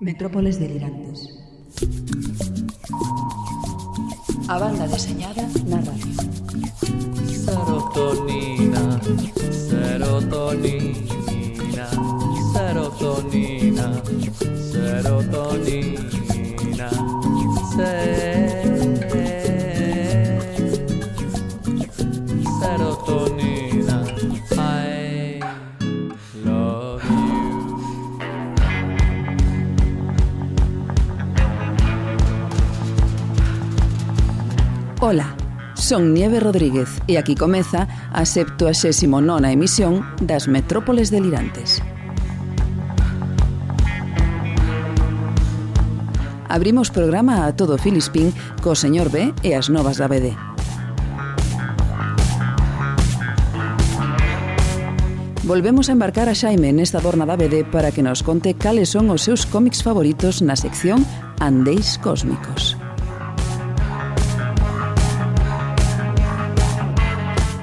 Metrópoles delirantes. A banda deseñada, narración. Serotonina, serotonina, serotonina, serotonina. serotonina. Son Nieve Rodríguez e aquí comeza a 79ª emisión das Metrópoles Delirantes. Abrimos programa a todo Filispín co señor B e as novas da BD. Volvemos a embarcar a Xaime nesta borna da BD para que nos conte cales son os seus cómics favoritos na sección Andéis Cósmicos.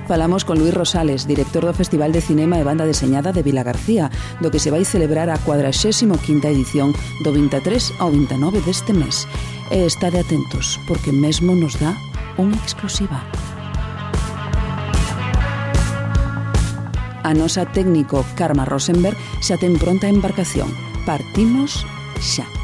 Falamos con Luis Rosales, director do Festival de Cinema e Banda Deseñada de Vila García, do que se vai celebrar a 45ª edición do 23 ao 29 deste mes. E estade atentos, porque mesmo nos dá unha exclusiva. A nosa técnico Karma Rosenberg xa ten pronta embarcación. Partimos xa.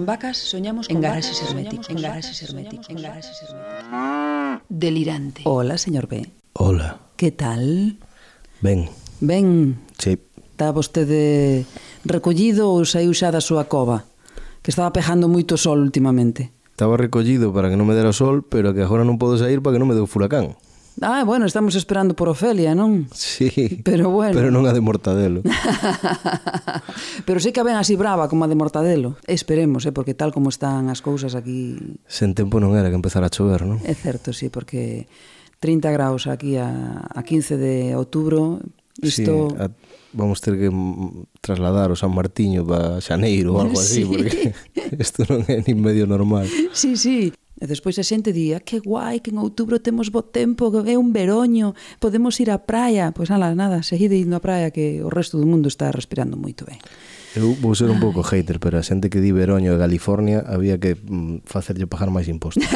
con vacas, soñamos con en garaxes herméticas, en garaxes herméticos, en garaxes herméticas. Delirante. Hola, señor B. Hola. Que tal? Ben. Ben. Sí. Está vostede recollido ou saiu xa da súa cova? Que estaba pejando moito sol últimamente. Estaba recollido para que non me dera sol, pero que agora non podo sair para que non me deu furacán. Ah, bueno, estamos esperando por Ofelia, non? Sí, pero bueno. Pero non a de Mortadelo. pero sí que a ven así brava como a de Mortadelo. Esperemos, eh, porque tal como están as cousas aquí... Sen tempo non era que empezara a chover, non? É certo, sí, porque 30 graus aquí a, a 15 de outubro, isto... Sí, a, vamos ter que trasladar o San Martiño para Xaneiro ou algo sí. así, porque isto non é nin medio normal. Sí, sí, E despois a xente día, ah, que guai, que en outubro temos bo tempo, que é un veroño, podemos ir á praia. Pois nada, nada, seguide indo á praia que o resto do mundo está respirando moito ben. Eu vou ser un ah. pouco hater, pero a xente que di Veroño e California había que mm, facerlle pagar máis impostos.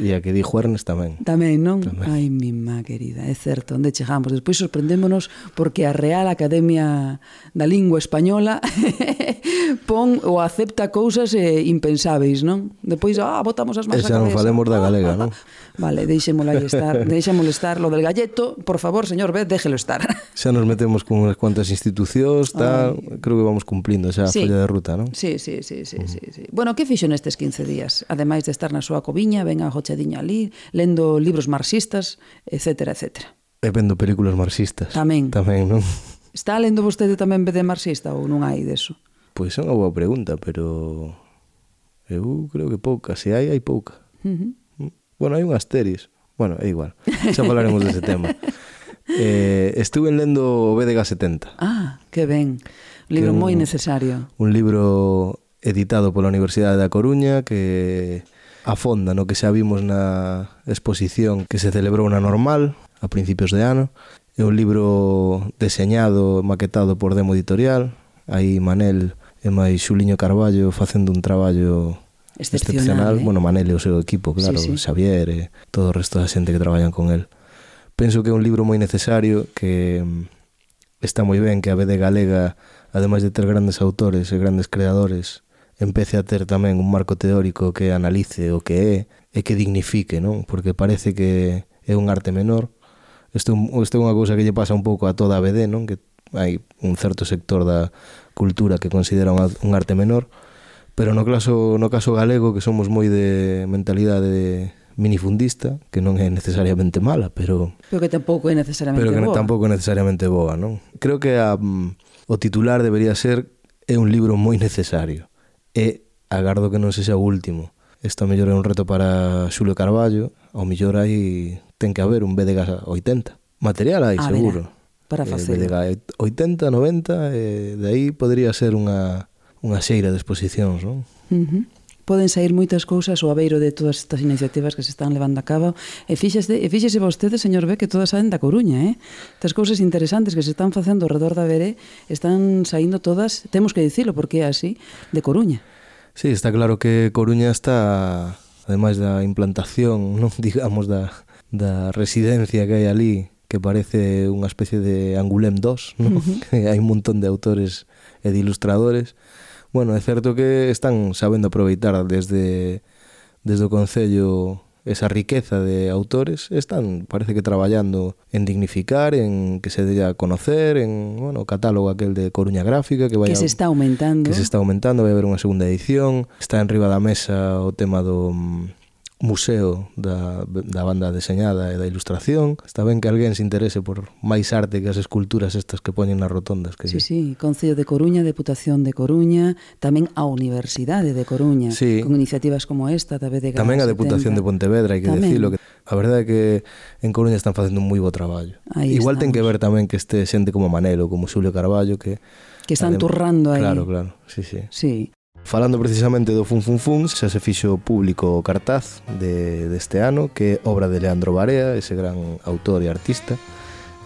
E a que di Juernes tamén. Tamén, non? Tamén. Ai, mi má querida, é certo, onde chegamos. Despois sorprendémonos porque a Real Academia da Lingua Española pon ou acepta cousas eh, impensáveis, non? Despois, ah, botamos as mans a cabeza. E xa non falemos da galega, non? Vale, deixémolo aí estar, deixémolo estar. Lo del galleto, por favor, señor Beth, déjelo estar. Xa nos metemos con unhas cuantas institucións, tal, Ay. creo que vamos cumplindo xa a sí. folla de ruta, non? Sí, sí, sí, sí, uh -huh. sí, sí. Bueno, que fixo nestes 15 días? Ademais de estar na súa coviña, ven a Jochadiña ali, lendo libros marxistas, etcétera, etcétera. E vendo películas marxistas. Tamén. Tamén, non? Está lendo vostede tamén BD marxista ou non hai deso? Pois é unha boa pregunta, pero eu creo que pouca, se hai, hai pouca. Uh -huh. Bueno, hai unhas teris. Bueno, é igual. Xa falaremos dese tema. Eh, estuve lendo o BDG 70. Ah, que ben. Un libro moi necesario. Un libro editado pola Universidade da Coruña que afonda no que xa vimos na exposición que se celebrou na Normal a principios de ano. É un libro deseñado, maquetado por Demo Editorial. Aí Manel e máis Xuliño Carballo facendo un traballo excepcional, excepcional eh? bueno, Manel e o seu equipo, claro, sí, sí. Xavier e todo o resto da xente que traballan con el. Penso que é un libro moi necesario que mm, está moi ben que a BD Galega, ademais de ter grandes autores e grandes creadores, empece a ter tamén un marco teórico que analice o que é e que dignifique, non? Porque parece que é un arte menor. Isto, isto é unha cousa que lle pasa un pouco a toda a BD, non? Que hai un certo sector da cultura que considera un arte menor, Pero no caso, no caso galego, que somos moi de mentalidade minifundista, que non é necesariamente mala, pero... Pero que tampouco é necesariamente pero que boa. tampouco é necesariamente boa, non? Creo que a, o titular debería ser é un libro moi necesario. E agardo que non sexa o último. Esta mellor é un reto para Xulio Carballo, ao mellor aí ten que haber un BDG 80. Material hai, a seguro. Verá, para facer. Eh, BDG 80, 90, eh, de aí podría ser unha unha xeira de exposicións, non? Uh -huh. Poden sair moitas cousas ao abeiro de todas estas iniciativas que se están levando a cabo. E fíxese, e fíxese vostede, señor B, que todas saen da Coruña, eh? Estas cousas interesantes que se están facendo ao redor da Beré están saindo todas, temos que dicilo porque é así, de Coruña. Sí, está claro que Coruña está, ademais da implantación, non digamos da, da residencia que hai ali, que parece unha especie de Angulem 2, non? uh -huh. hai un montón de autores e de ilustradores, bueno, é certo que están sabendo aproveitar desde desde o Concello esa riqueza de autores están, parece que traballando en dignificar, en que se della a conocer, en, bueno, o catálogo aquel de Coruña Gráfica que vai que se está aumentando. Que se está aumentando, vai haber unha segunda edición. Está en riba da mesa o tema do museo da, da banda deseñada e da ilustración. Está ben que alguén se interese por máis arte que as esculturas estas que poñen nas rotondas. Que sí, sí, Concello de Coruña, Deputación de Coruña, tamén a Universidade de Coruña, sí. con iniciativas como esta da BDG. Tamén a Deputación 70. de Pontevedra, hai que tamén. dicilo. Que a verdade é que en Coruña están facendo un moi bo traballo. Aí Igual estamos. ten que ver tamén que este xente como Manelo, como Xulio Carballo, que... Que están adem... turrando aí. Claro, claro, sí, sí. Sí. Falando precisamente do Fun Fun Fun, xa se fixo público o cartaz de, deste ano, que é obra de Leandro Barea, ese gran autor e artista,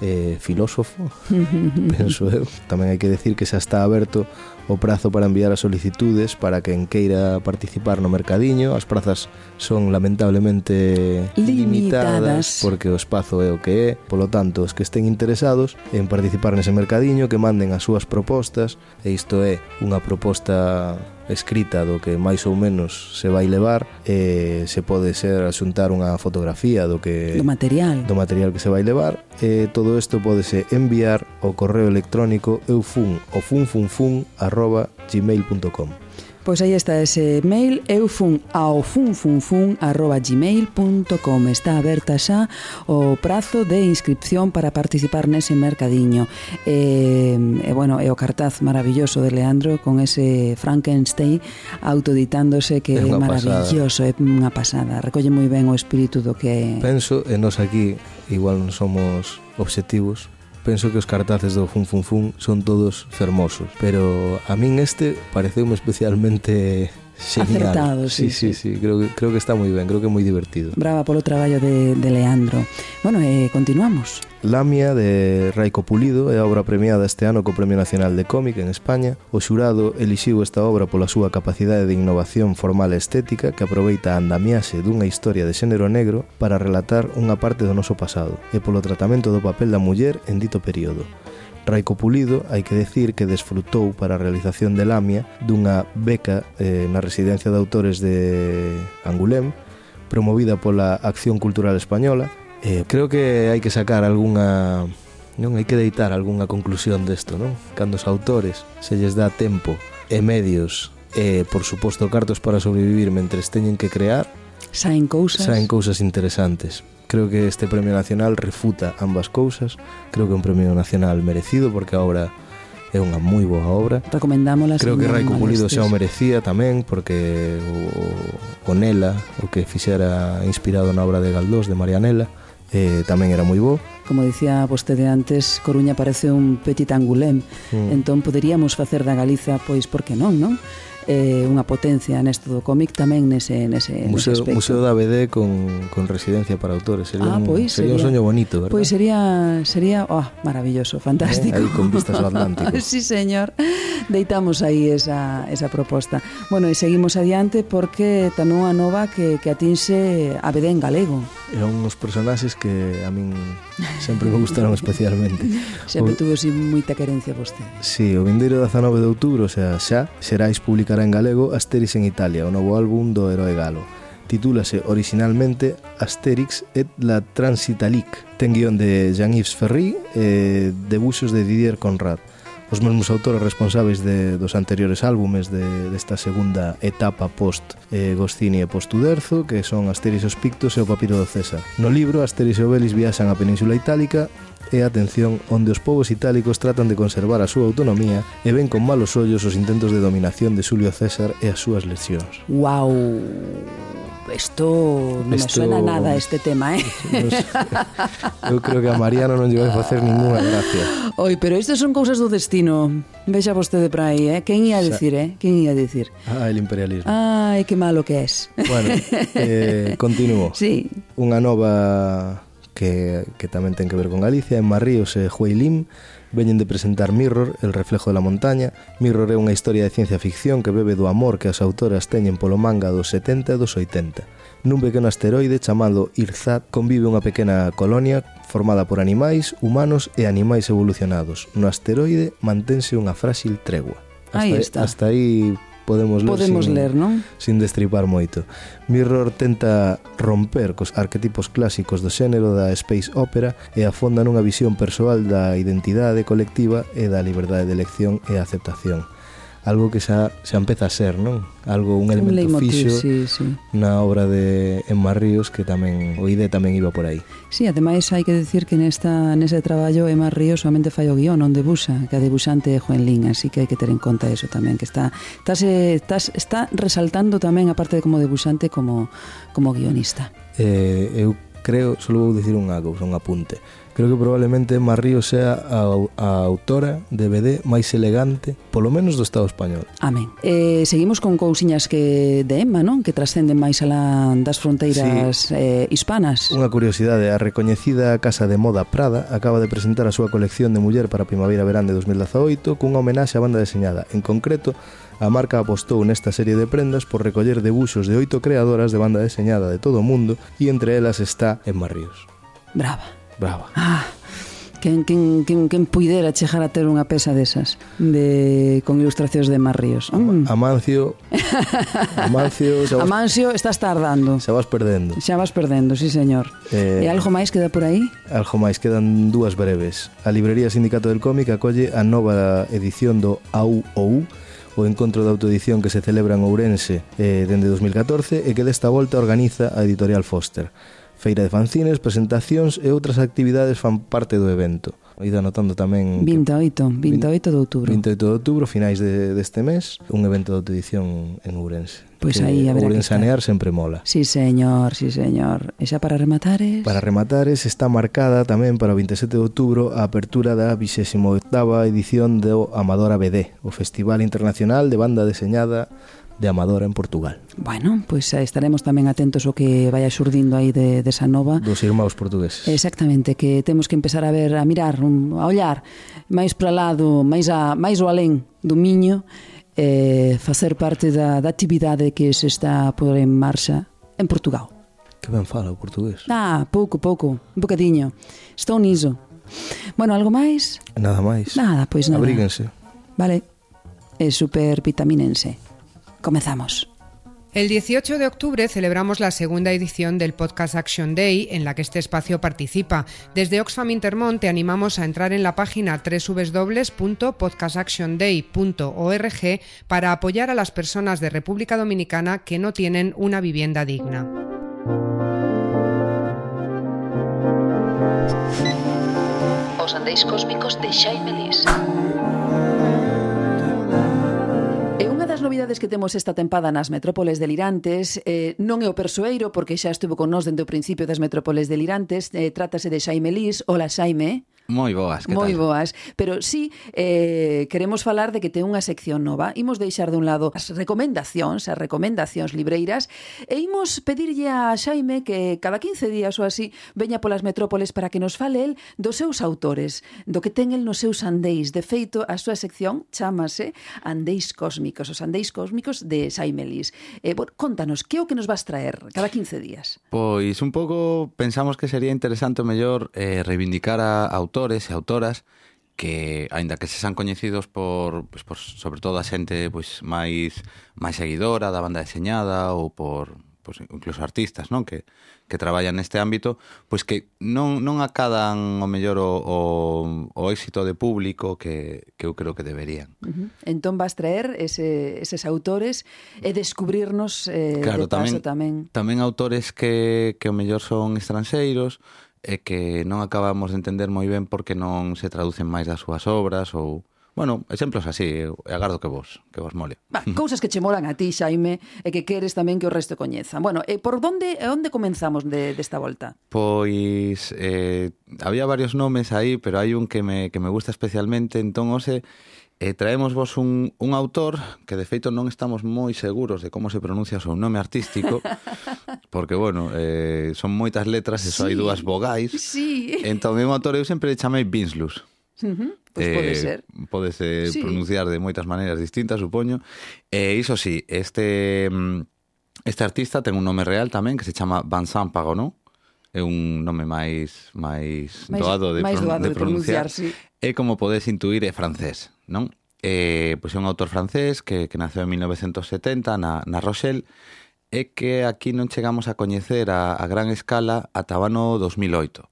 eh, filósofo, penso eu. Tamén hai que decir que xa está aberto o prazo para enviar as solicitudes para quen queira participar no mercadiño. As prazas son lamentablemente limitadas, limitadas porque o espazo é o que é. Polo tanto, os que estén interesados en participar nese mercadiño que manden as súas propostas, e isto é unha proposta escrita do que máis ou menos se vai levar e eh, se pode ser asuntar unha fotografía do que do material. do material que se vai levar e eh, todo isto podese enviar ao correo electrónico eufunfunfunfun@gmail.com Pois aí está ese mail eu fun ao funfunfun arroba gmail.com Está aberta xa o prazo de inscripción para participar nese mercadiño. E, e bueno, é o cartaz maravilloso de Leandro con ese Frankenstein autoditándose que é, é maravilloso, é unha pasada. Recolle moi ben o espírito do que... Penso, e nos aquí igual non somos obxectivos penso que os cartaces do Fun Fun Fun son todos fermosos, pero a min este pareceume especialmente Genial. acertado. Sí, sí, sí, sí, Creo, que, creo que está moi ben, creo que é moi divertido. Brava polo traballo de, de Leandro. Bueno, e eh, continuamos. Lamia de Raico Pulido é a obra premiada este ano co Premio Nacional de Cómic en España. O xurado elixiu esta obra pola súa capacidade de innovación formal e estética que aproveita a andamiaxe dunha historia de xénero negro para relatar unha parte do noso pasado e polo tratamento do papel da muller en dito período. Raico Pulido hai que decir que desfrutou para a realización de Lamia dunha beca eh, na residencia de autores de Angulem promovida pola Acción Cultural Española. Eh, creo que hai que sacar algunha non hai que deitar algunha conclusión desto non? cando os autores se lles dá tempo e medios e, por suposto, cartos para sobrevivir mentres teñen que crear saen cousas. saen cousas interesantes. Creo que este Premio Nacional refuta ambas cousas. Creo que un Premio Nacional merecido porque a obra é unha moi boa obra. Recomendámola. Creo que Raico Pulido xa o merecía tamén porque o, o Nela, o que fixera inspirado na obra de Galdós de Marianela, eh, tamén era moi bo. Como dicía vostede antes, Coruña parece un petit angulem, mm. entón poderíamos facer da Galiza, pois, por que non, non? eh, unha potencia nesto do cómic tamén nese, nese, Museo, nese aspecto. Museo da BD con, con residencia para autores. Sería, ah, pois, un, sería, sería un soño bonito verdad? Pois sería, sería oh, maravilloso, fantástico. Eh, Aí con vistas ao Atlántico. Sí señor, deitamos aí esa, esa proposta. Bueno, e seguimos adiante porque tamén unha nova que, que atinxe a BD en galego. É uns personaxes que a min sempre me gustaron especialmente. Sempre o... tuvo así moita querencia vostede. Sí, o vindeiro 19 de outubro, o sea, xa, xerais publicación en galego Asterix en Italia, o novo álbum do Heroe Galo. Titúlase originalmente Asterix et la Transitalic. Ten guion de Jean-Yves Ferry e debuxos de Didier Conrad. os mesmos autores responsáveis de, dos anteriores álbumes de, desta segunda etapa post eh, Goscini e post Uderzo, que son Asteris os Pictos e o Papiro do César. No libro, Asteris e Obelis viaxan á Península Itálica e atención onde os povos itálicos tratan de conservar a súa autonomía e ven con malos ollos os intentos de dominación de Xulio César e as súas lesións. Wow. Esto non Esto... me suena nada este tema, eh? Nos... Eu creo que a Mariano non lle vai facer ninguna gracia. Oi, pero isto son cousas do destino. Vexa vostede para aí, eh? Quen ia dicir, eh? Quen ia dicir? Ah, el imperialismo. Ai, que malo que es. Bueno, eh, continuo. Sí. Unha nova que, que tamén ten que ver con Galicia, en Marríos e Jueilín, Veñen de presentar Mirror, El reflejo de la montaña. Mirror é unha historia de ciencia ficción que bebe do amor que as autoras teñen polo manga dos 70 e dos 80. Nun pequeno asteroide chamado Irzat convive unha pequena colonia formada por animais, humanos e animais evolucionados. No asteroide mantense unha frágil tregua. Hasta aí, está. hasta aí podemos ler, podemos sin, ler non? sin destripar moito. Mirror tenta romper cos arquetipos clásicos do xénero da space opera e afonda nunha visión persoal da identidade colectiva e da liberdade de elección e aceptación algo que xa, xa empeza a ser, non? Algo, un elemento un fixo sí, sí. na obra de Emma Ríos que tamén, o IDE tamén iba por aí. Sí, ademais hai que decir que nesta, nese traballo Emma Ríos solamente fai o guión, non debuxa, que a debuxante é Juan Lin, así que hai que ter en conta eso tamén, que está, está, está, está resaltando tamén, aparte de como debuxante, como, como guionista. Eh, eu creo, só vou dicir unha cousa, un apunte. Creo que probablemente Emma Río sea a, a autora de BD máis elegante, polo menos do Estado español. Amén. Eh, seguimos con cousiñas que de Emma, non? Que trascenden máis alá das fronteiras sí. eh, hispanas. Unha curiosidade, a recoñecida Casa de Moda Prada acaba de presentar a súa colección de muller para primavera-verán de 2018 cunha homenaxe á banda deseñada. En concreto, A marca apostou nesta serie de prendas por recoller debuxos de oito creadoras de banda deseñada de todo o mundo e entre elas está Emma Ríos. Brava. Brava. Ah, quen, quen, quen, quen puidera chegar a ter unha pesa desas de, con ilustracións de Mar Ríos. Mm. Amancio, Amancio, xa vas, Amancio, estás tardando. Xa vas perdendo. Xa vas perdendo, sí señor. Eh, e algo máis queda por aí? Algo máis, quedan dúas breves. A librería Sindicato del Cómic acolle a nova edición do AUOU, o encontro de autoedición que se celebra en Ourense eh, dende 2014 e que desta volta organiza a editorial Foster. Feira de fanzines, presentacións e outras actividades fan parte do evento. Ido anotando tamén... 28, 28 de outubro. 28 de outubro, finais de, deste mes, un evento de autoedición en Ourense. Pois pues aí haberá Ourense que sanear sempre mola. Sí, señor, sí, señor. E xa para rematar es... Para rematar es, está marcada tamén para o 27 de outubro a apertura da 28ª edición do Amadora BD, o Festival Internacional de Banda Deseñada de Amadora en Portugal. Bueno, pois pues estaremos tamén atentos ao que vaya xurdindo aí de, desa de nova. Dos irmãos portugueses. Exactamente, que temos que empezar a ver, a mirar, a ollar máis para lado, máis, a, máis o alén do Miño, eh, facer parte da, da actividade que se está a pôr en marcha en Portugal. Que ben fala o portugués. Ah, pouco, pouco, un bocadiño. Estou niso. Bueno, algo máis? Nada máis. Nada, pois nada. Abríguense. Vale. É super vitaminense. Comezamos. El 18 de octubre celebramos la segunda edición del Podcast Action Day en la que este espacio participa. Desde Oxfam Intermont te animamos a entrar en la página www.podcastactionday.org para apoyar a las personas de República Dominicana que no tienen una vivienda digna. Os andeis cósmicos de Xaime Lis. novidades que temos esta tempada nas metrópoles delirantes eh, non é o persoeiro, porque xa estuvo con nós dende o principio das metrópoles delirantes, eh, trátase de Xaime Lís. Hola, Xaime. Moi boas, que Moi tal? boas, pero sí eh, queremos falar de que ten unha sección nova. Imos deixar dun lado as recomendacións, as recomendacións libreiras, e imos pedirlle a Xaime que cada 15 días ou así veña polas metrópoles para que nos fale el dos seus autores, do que ten el nos seus andeis. De feito, a súa sección chamase Andeis Cósmicos, os Andeis Cósmicos de Xaime Lis. Eh, bueno, contanos, que é o que nos vas traer cada 15 días? Pois un pouco pensamos que sería interesante o mellor eh, reivindicar a autores autores e autoras que aínda que se san coñecidos por, pois, por sobre todo a xente pois máis máis seguidora da banda deseñada ou por pois, incluso artistas, non, que que traballan neste ámbito, pois que non non acadan o mellor o, o, o éxito de público que que eu creo que deberían. Uh -huh. Entón vas traer ese eses autores e descubrirnos eh claro, de paso tamén. Tamén, tamén autores que que o mellor son estranxeiros, e que non acabamos de entender moi ben porque non se traducen máis das súas obras ou Bueno, exemplos así, agardo que vos, que vos mole. Bah, cousas que che molan a ti, Xaime, e que queres tamén que o resto coñezan. Bueno, e por onde onde comenzamos de, desta volta? Pois eh, había varios nomes aí, pero hai un que me, que me gusta especialmente, entón, ose, E traemos vos un, un autor que de feito non estamos moi seguros de como se pronuncia o seu nome artístico porque, bueno, eh, son moitas letras e só sí, hai dúas vogais sí. entón é un autor eu sempre chamei Binslus uh -huh. Pois pode eh, ser. Eh, podes eh, sí. pronunciar de moitas maneiras distintas, supoño. E eh, iso sí, este mm, este artista ten un nome real tamén que se chama Vincent Pagonon. É un nome máis máis, máis doado de, máis doado de, pronunciar. de pronunciar. Sí. E como podes intuir é francés non? Eh, pois é un autor francés que, que naceu en 1970 na, na Rochelle e que aquí non chegamos a coñecer a, a gran escala ata o ano 2008.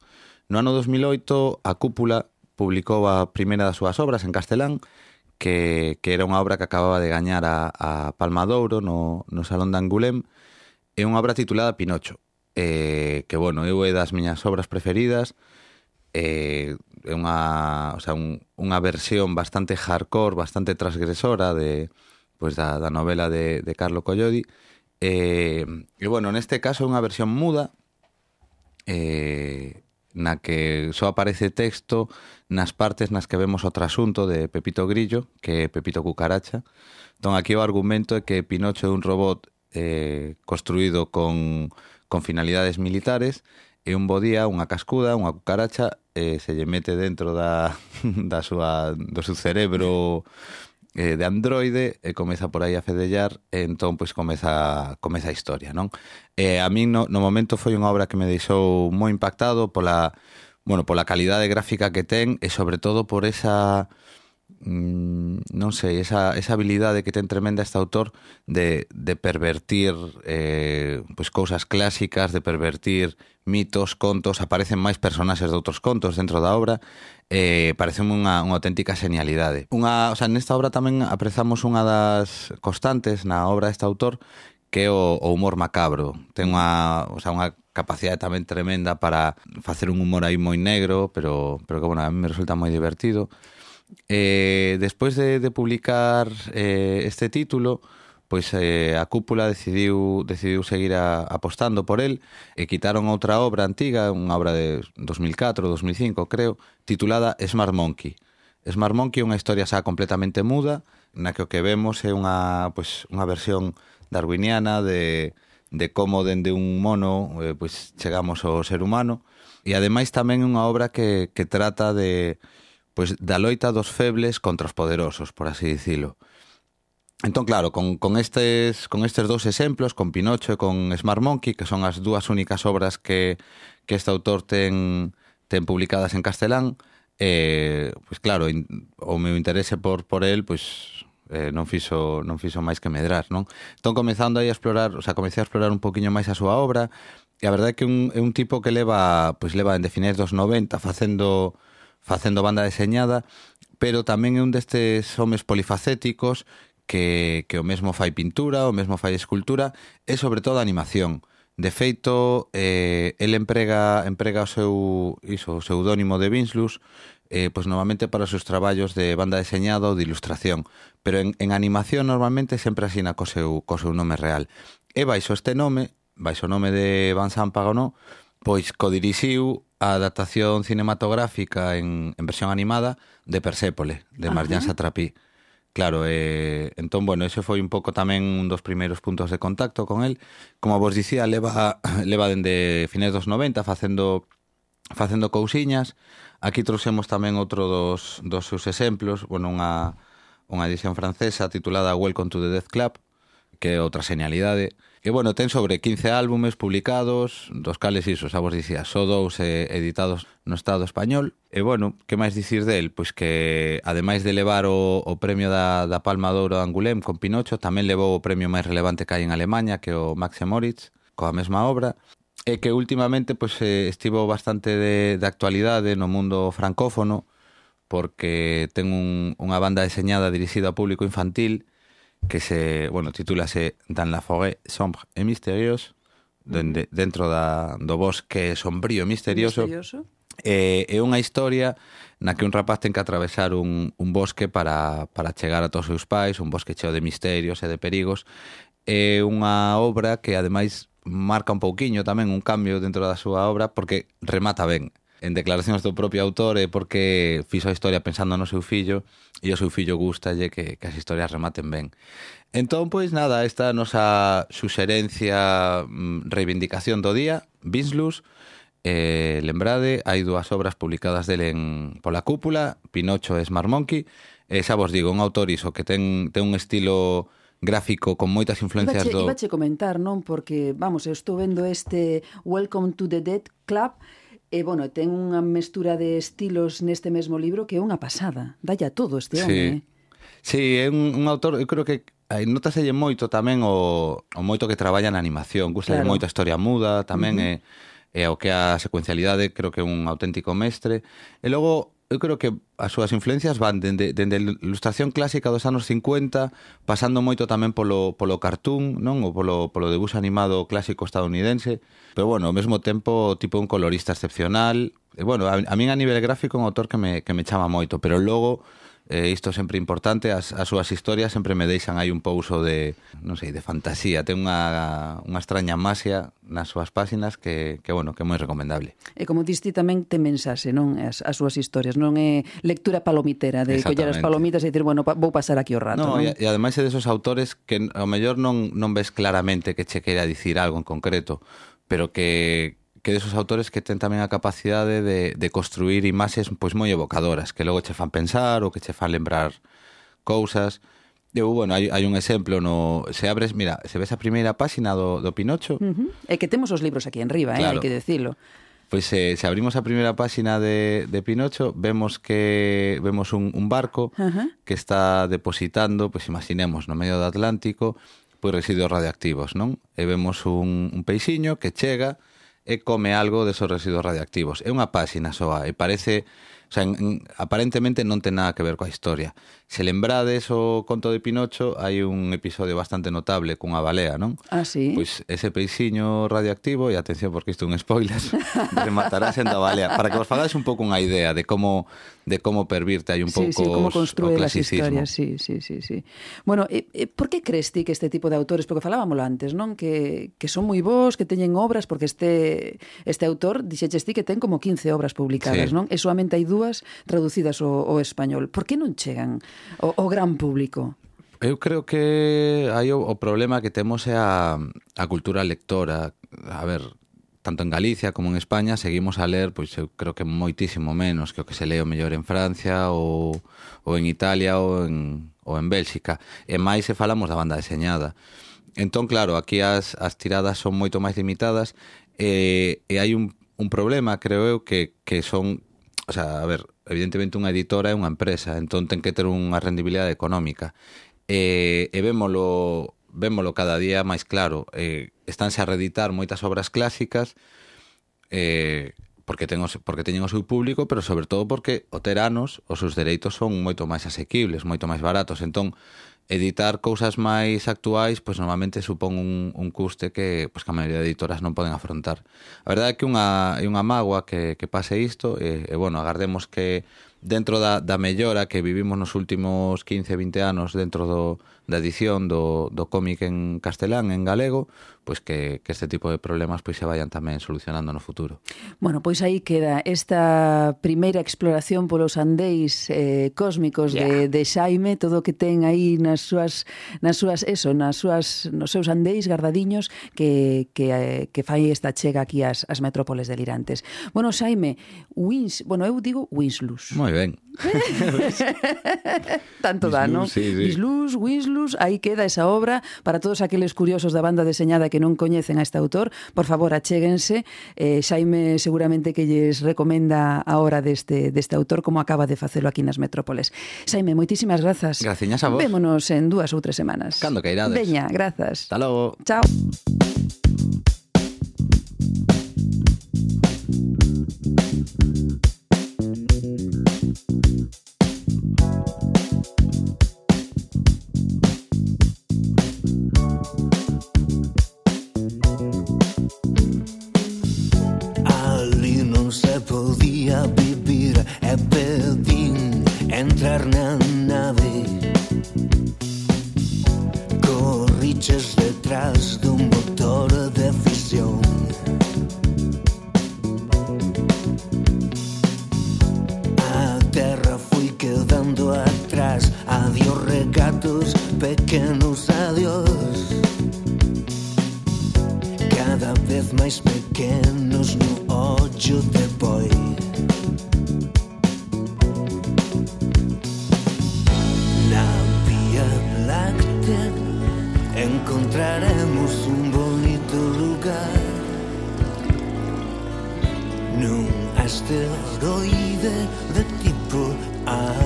No ano 2008 a cúpula publicou a primeira das súas obras en castelán que, que era unha obra que acababa de gañar a, a Palma d'Ouro no, no Salón de Angulem é unha obra titulada Pinocho eh, que, bueno, eu é das miñas obras preferidas eh, é unha, o sea, un, unha versión bastante hardcore, bastante transgresora de pois pues, da, da novela de, de Carlo Collodi. Eh, e bueno, neste caso é unha versión muda eh, na que só aparece texto nas partes nas que vemos o trasunto de Pepito Grillo, que é Pepito Cucaracha. Entón, aquí o argumento é que Pinocho é un robot eh, construído con, con finalidades militares e un bo día unha cascuda, unha cucaracha, eh, se lle mete dentro da, da súa, do seu cerebro eh, de androide e comeza por aí a fedellar e entón pois comeza, comeza a historia, non? eh, a min no, no momento foi unha obra que me deixou moi impactado pola, bueno, pola calidade gráfica que ten e sobre todo por esa mm, non sei, esa, esa habilidade que ten tremenda este autor de, de pervertir eh, pois cousas clásicas, de pervertir mitos, contos, aparecen máis personaxes de outros contos dentro da obra, eh, parece unha, unha auténtica genialidade. Unha, o sea, nesta obra tamén aprezamos unha das constantes na obra deste autor que é o, o humor macabro. Ten unha, o sea, unha capacidade tamén tremenda para facer un humor aí moi negro, pero, pero que, bueno, a mí me resulta moi divertido eh, despois de, de publicar eh, este título, pois eh, a cúpula decidiu decidiu seguir a, apostando por el e quitaron outra obra antiga, unha obra de 2004, 2005, creo, titulada Smart Monkey. Smart Monkey é unha historia xa completamente muda, na que o que vemos é unha, pois, unha versión darwiniana de, de como dende un mono eh, pois chegamos ao ser humano e ademais tamén é unha obra que, que trata de, pois da loita dos febles contra os poderosos, por así dicilo. Entón, claro, con, con, estes, con estes dous exemplos, con Pinocho e con Smart Monkey, que son as dúas únicas obras que, que este autor ten, ten publicadas en castelán, eh, pois claro, in, o meu interese por, por el, pois eh, non fixo non fixo máis que medrar, non? Entón comezando aí a explorar, o sea, comecei a explorar un poquiño máis a súa obra, e a verdade é que un, é un tipo que leva, pois leva en definir dos 90 facendo facendo banda deseñada, pero tamén é un destes homes polifacéticos que, que o mesmo fai pintura, o mesmo fai escultura e sobre todo animación. De feito, eh, el emprega, emprega o seu iso, o pseudónimo de Vinslus eh, pois normalmente para os seus traballos de banda deseñada ou de ilustración, pero en, en animación normalmente sempre asina co seu, co seu nome real. E baixo este nome, baixo o nome de Van San Pagonó, Pois codirixiu a adaptación cinematográfica en, en versión animada de Persépole, de ah, Marjan Satrapi. Claro, eh, entón, bueno, ese foi un pouco tamén un dos primeiros puntos de contacto con el. Como vos dicía, leva, leva dende fines dos 90 facendo facendo cousiñas. Aquí trouxemos tamén outro dos, dos seus exemplos, bueno, unha, unha edición francesa titulada Welcome to the Death Club, que é outra señalidade. Uh E bueno, ten sobre 15 álbumes publicados, dos cales iso, xa vos dicía, só dous eh, editados no Estado español. E, bueno, que máis dicir del? Pois que, ademais de levar o, o premio da, da Palma de Ouro de Angulem con Pinocho, tamén levou o premio máis relevante que hai en Alemanha, que o Maxe Moritz, coa mesma obra. E que últimamente pois, eh, estivo bastante de, de actualidade no mundo francófono, porque ten un, unha banda deseñada dirixida ao público infantil que se, bueno, titúlase Dan la forêt sombre e misterios, donde, mm. dentro da, do bosque sombrío e misterioso. misterioso. Eh, é unha historia na que un rapaz ten que atravesar un, un bosque para, para chegar a todos os seus pais, un bosque cheo de misterios e de perigos. É unha obra que, ademais, marca un pouquiño tamén un cambio dentro da súa obra porque remata ben en declaracións do propio autor é porque fixo a historia pensando no seu fillo e o seu fillo gustalle que, que as historias rematen ben. Entón, pois nada, esta nosa suxerencia mm, reivindicación do día, Vinslus, eh, lembrade, hai dúas obras publicadas dele en Pola Cúpula, Pinocho e Smart Monkey, e xa vos digo, un autor iso que ten, ten un estilo gráfico con moitas influencias ibache, do... Ibache comentar, non? Porque, vamos, eu estou vendo este Welcome to the Dead Club, E, bueno, ten unha mestura de estilos neste mesmo libro que é unha pasada. Dalla todo este sí. home. Eh. Sí, é un, un autor, eu creo que aí notaselle moito tamén o, o moito que traballa na animación. Gustalle claro. moito a historia muda, tamén uh -huh. é, é o que a secuencialidade, creo que é un auténtico mestre. E logo eu creo que as súas influencias van dende, dende a ilustración clásica dos anos 50, pasando moito tamén polo, polo cartoon, non? O polo, polo debuxo animado clásico estadounidense, pero bueno, ao mesmo tempo tipo un colorista excepcional, e bueno, a, a min a nivel gráfico un autor que me, que me chama moito, pero logo e isto sempre importante, as, as súas historias sempre me deixan aí un pouso de, non sei, de fantasía, ten unha, unha extraña masia nas súas páxinas que, que bueno, que é moi recomendable. E como diste tamén te mensaxe, non? As, as súas historias, non é lectura palomitera, de coller as palomitas e dicir, bueno, pa, vou pasar aquí o rato, no, non? E, e ademais é desos autores que ao mellor non, non ves claramente que che queira dicir algo en concreto, pero que, que desos autores que ten tamén a capacidade de, de construir imaxes pois moi evocadoras, que logo che fan pensar ou que che fan lembrar cousas. Eu, bueno, hai, hai un exemplo no se abres, mira, se ves a primeira páxina do, do Pinocho. Uh -huh. É que temos os libros aquí enriba, claro. eh, hai que decirlo. Pois eh, se abrimos a primeira páxina de, de Pinocho, vemos que vemos un, un barco uh -huh. que está depositando, pois imaginemos, no medio do Atlántico, pois residuos radioactivos, non? E vemos un, un peixiño que chega, e come algo desos residuos radiactivos. É unha páxina soa e parece, o sea, en, en, aparentemente non ten nada que ver coa historia. Se lembrades o conto de Pinocho, hai un episodio bastante notable cunha balea, non? Ah, sí. Pois ese peixiño radioactivo, e atención porque isto é un spoiler, rematará sendo a balea, para que vos fagades un pouco unha idea de como de como pervirte hai un pouco sí, sí, como construe as historias, sí, sí, sí, sí. Bueno, e, e por que crees ti que este tipo de autores, porque falábamolo antes, non? Que, que son moi bons, que teñen obras, porque este este autor, dixeches ti que ten como 15 obras publicadas, sí. non? E solamente hai dúas traducidas ao, ao español. Por que non chegan o, o gran público? Eu creo que hai o, o problema que temos é a, a cultura lectora. A ver, tanto en Galicia como en España seguimos a ler, pois eu creo que moitísimo menos que o que se leo mellor en Francia ou, ou en Italia ou en, ou en Bélxica. E máis se falamos da banda deseñada. Entón, claro, aquí as, as tiradas son moito máis limitadas e, e hai un, un problema, creo eu, que, que son... O sea, a ver, evidentemente unha editora é unha empresa, entón ten que ter unha rendibilidade económica. E, e vémolo, vémolo cada día máis claro. E, estánse a reeditar moitas obras clásicas, eh, porque ten porque teñen o seu público, pero sobre todo porque o ter anos os seus dereitos son moito máis asequibles, moito máis baratos. Entón, editar cousas máis actuais pois normalmente supón un, un custe que pois, que a maioría de editoras non poden afrontar. A verdade é que unha, é unha magua que, que pase isto e, e bueno, agardemos que dentro da, da mellora que vivimos nos últimos 15, 20 anos dentro do, da edición do, do cómic en castelán, en galego, pois que, que este tipo de problemas pois se vayan tamén solucionando no futuro. Bueno, pois aí queda esta primeira exploración polos andeis eh, cósmicos yeah. de, de Xaime, todo o que ten aí nas súas nas súas eso, nas súas nos seus andeis gardadiños que que eh, que fai esta chega aquí ás as metrópoles delirantes. Bueno, Xaime, Wins, bueno, eu digo Winslus. Moi ben. Tanto Bisluz, dano. Sí, sí. Bisluz, Wislus, aí queda esa obra para todos aqueles curiosos da banda deseñada que non coñecen a este autor, por favor, achéguense. Eh, Xaime seguramente que lles recomenda a obra deste, deste autor como acaba de facelo aquí nas metrópoles. Xaime, moitísimas grazas. Graciñas a vos. Vémonos en dúas ou tres semanas. Cando que irades. Veña, grazas. Hasta logo. Chao. Atrás. Adiós regatos, pequenos adiós. Cada vez máis pequenos no ollo de boi Na Vía Láctea encontraremos un bonito lugar. Nun asteroide de tipo A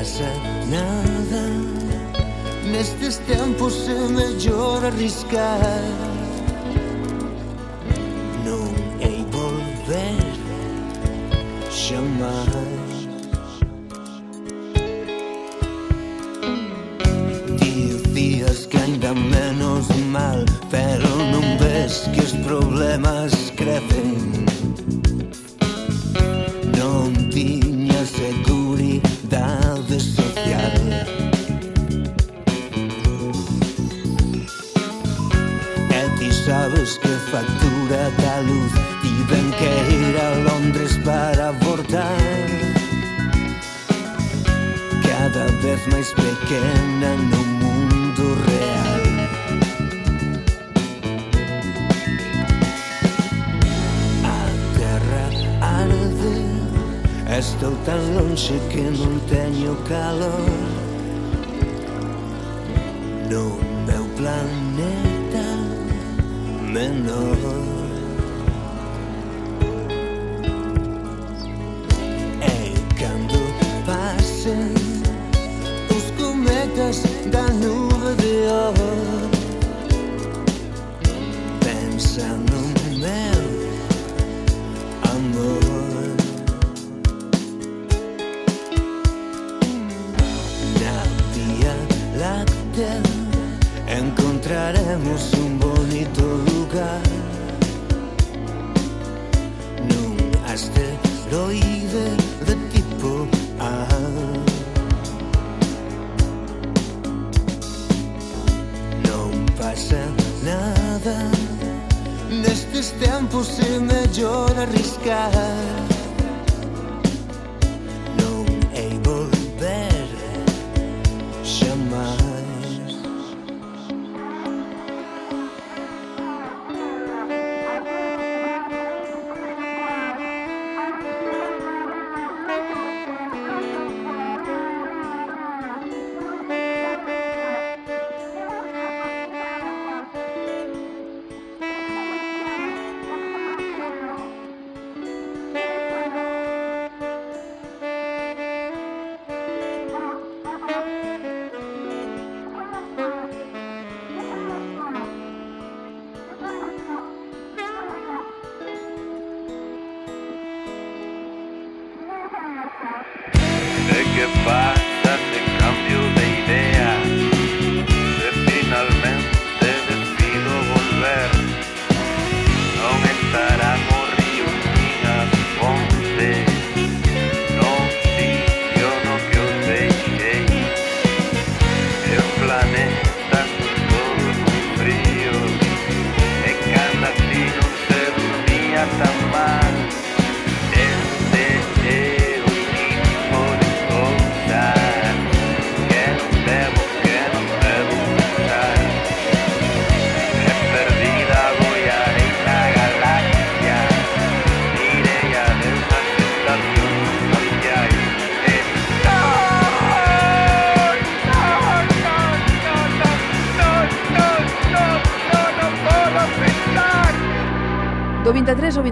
pasa nada. Nestes tempos é mellor arriscar. Non hei volver Xamais Dicías que ainda menos mal Pero non ves que os problemas crecen factura da luz Tiven que ir a Londres para abortar Cada vez máis pequena no mundo real. A terra arde Estou tan longe que non teño calor. No meu planeta. maintenant.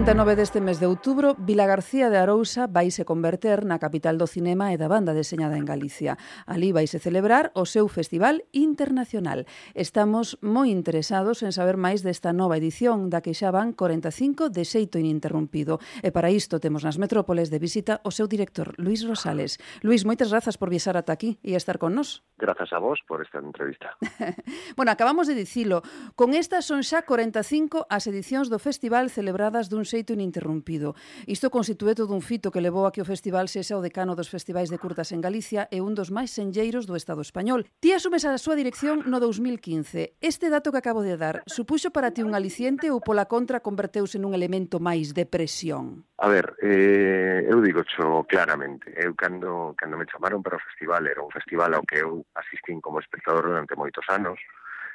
29 deste mes de outubro, Vila García de Arousa vaise converter na capital do cinema e da banda deseñada en Galicia. Ali vaise celebrar o seu Festival Internacional. Estamos moi interesados en saber máis desta nova edición, da que xa van 45 de xeito ininterrumpido. E para isto temos nas metrópoles de visita o seu director, Luis Rosales. Luis, moitas grazas por viaxar ata aquí e estar con nós. Grazas a vos por esta entrevista. bueno, acabamos de dicilo. Con estas son xa 45 as edicións do festival celebradas dun xeito feito ininterrumpido. Isto constitúe todo un fito que levou a que o festival sexa o decano dos festivais de curtas en Galicia e un dos máis senlleiros do Estado español. Ti asumes a súa dirección no 2015. Este dato que acabo de dar, supuxo para ti un aliciente ou pola contra converteuse nun elemento máis de presión? A ver, eh, eu digo xo claramente. Eu cando, cando me chamaron para o festival, era un festival ao que eu asistín como espectador durante moitos anos,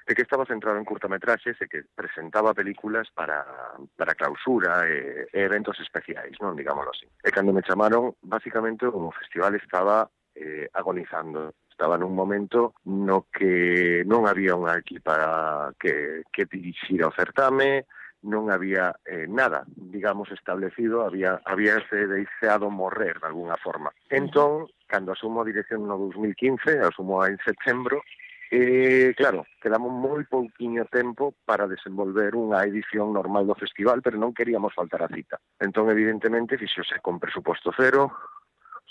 e que estaba centrado en curtametraxes e que presentaba películas para, para clausura e, e eventos especiais, non digámoslo así. E cando me chamaron, basicamente o festival estaba eh, agonizando estaba nun momento no que non había unha equipa que, que dirixira o certame, non había eh, nada, digamos, establecido, había, había ese deseado morrer de alguna forma. Entón, cando asumo a dirección no 2015, asumo en setembro, E, claro, quedamos moi pouquiño tempo para desenvolver unha edición normal do festival, pero non queríamos faltar a cita. Entón, evidentemente, fixose con presuposto cero,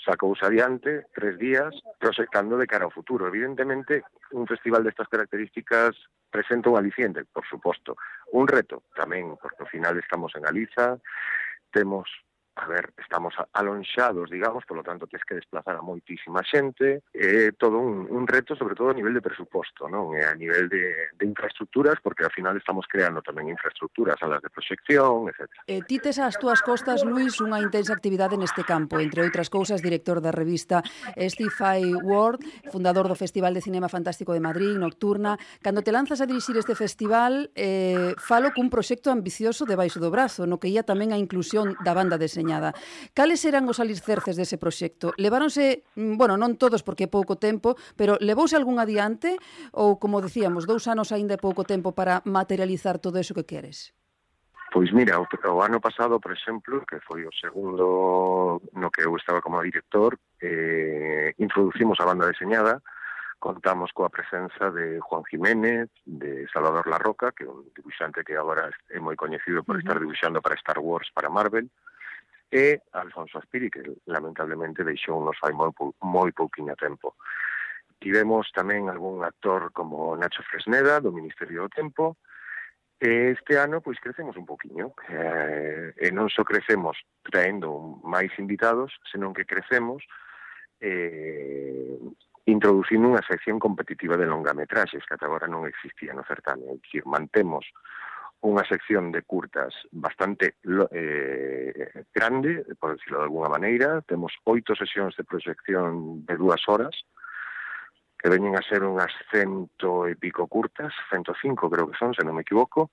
sacouse adiante tres días, proxectando de cara ao futuro. Evidentemente, un festival destas características presenta un aliciente, por suposto. Un reto tamén, porque ao final estamos en Galiza, temos a ver, estamos alonxados, digamos, polo tanto tens que desplazar a moitísima xente, é todo un, un reto, sobre todo a nivel de presuposto, non? E a nivel de, de infraestructuras, porque ao final estamos creando tamén infraestructuras, salas de proxección, etc. E ti tes as túas costas, Luis, unha intensa actividade neste campo, entre outras cousas, director da revista Stify World, fundador do Festival de Cinema Fantástico de Madrid, Nocturna. Cando te lanzas a dirixir este festival, eh, falo cun proxecto ambicioso debaixo do brazo, no que ia tamén a inclusión da banda deseñada deseñada. Cales eran os alicerces dese proxecto? Leváronse, mm, bueno, non todos porque é pouco tempo, pero levouse algún adiante ou, como dicíamos, dous anos aínda é pouco tempo para materializar todo iso que queres? Pois mira, o, o ano pasado, por exemplo, que foi o segundo no que eu estaba como director, eh, introducimos a banda deseñada, contamos coa presenza de Juan Jiménez, de Salvador Larroca, que é un dibuixante que agora é moi coñecido por estar dibuixando para Star Wars, para Marvel, uh e Alfonso Aspiri, que lamentablemente deixou nos fai moi, pou, moi pouquinha tempo. Tivemos tamén algún actor como Nacho Fresneda, do Ministerio do Tempo, e este ano pois crecemos un poquinho. Eh, e non só crecemos traendo máis invitados, senón que crecemos eh, introducindo unha sección competitiva de longametraxes que ata agora non existía no certame, é dicir, mantemos unha sección de curtas bastante eh, grande, por decirlo de alguna maneira. Temos oito sesións de proxección de dúas horas, que veñen a ser unhas cento e pico curtas, 105 creo que son, se non me equivoco,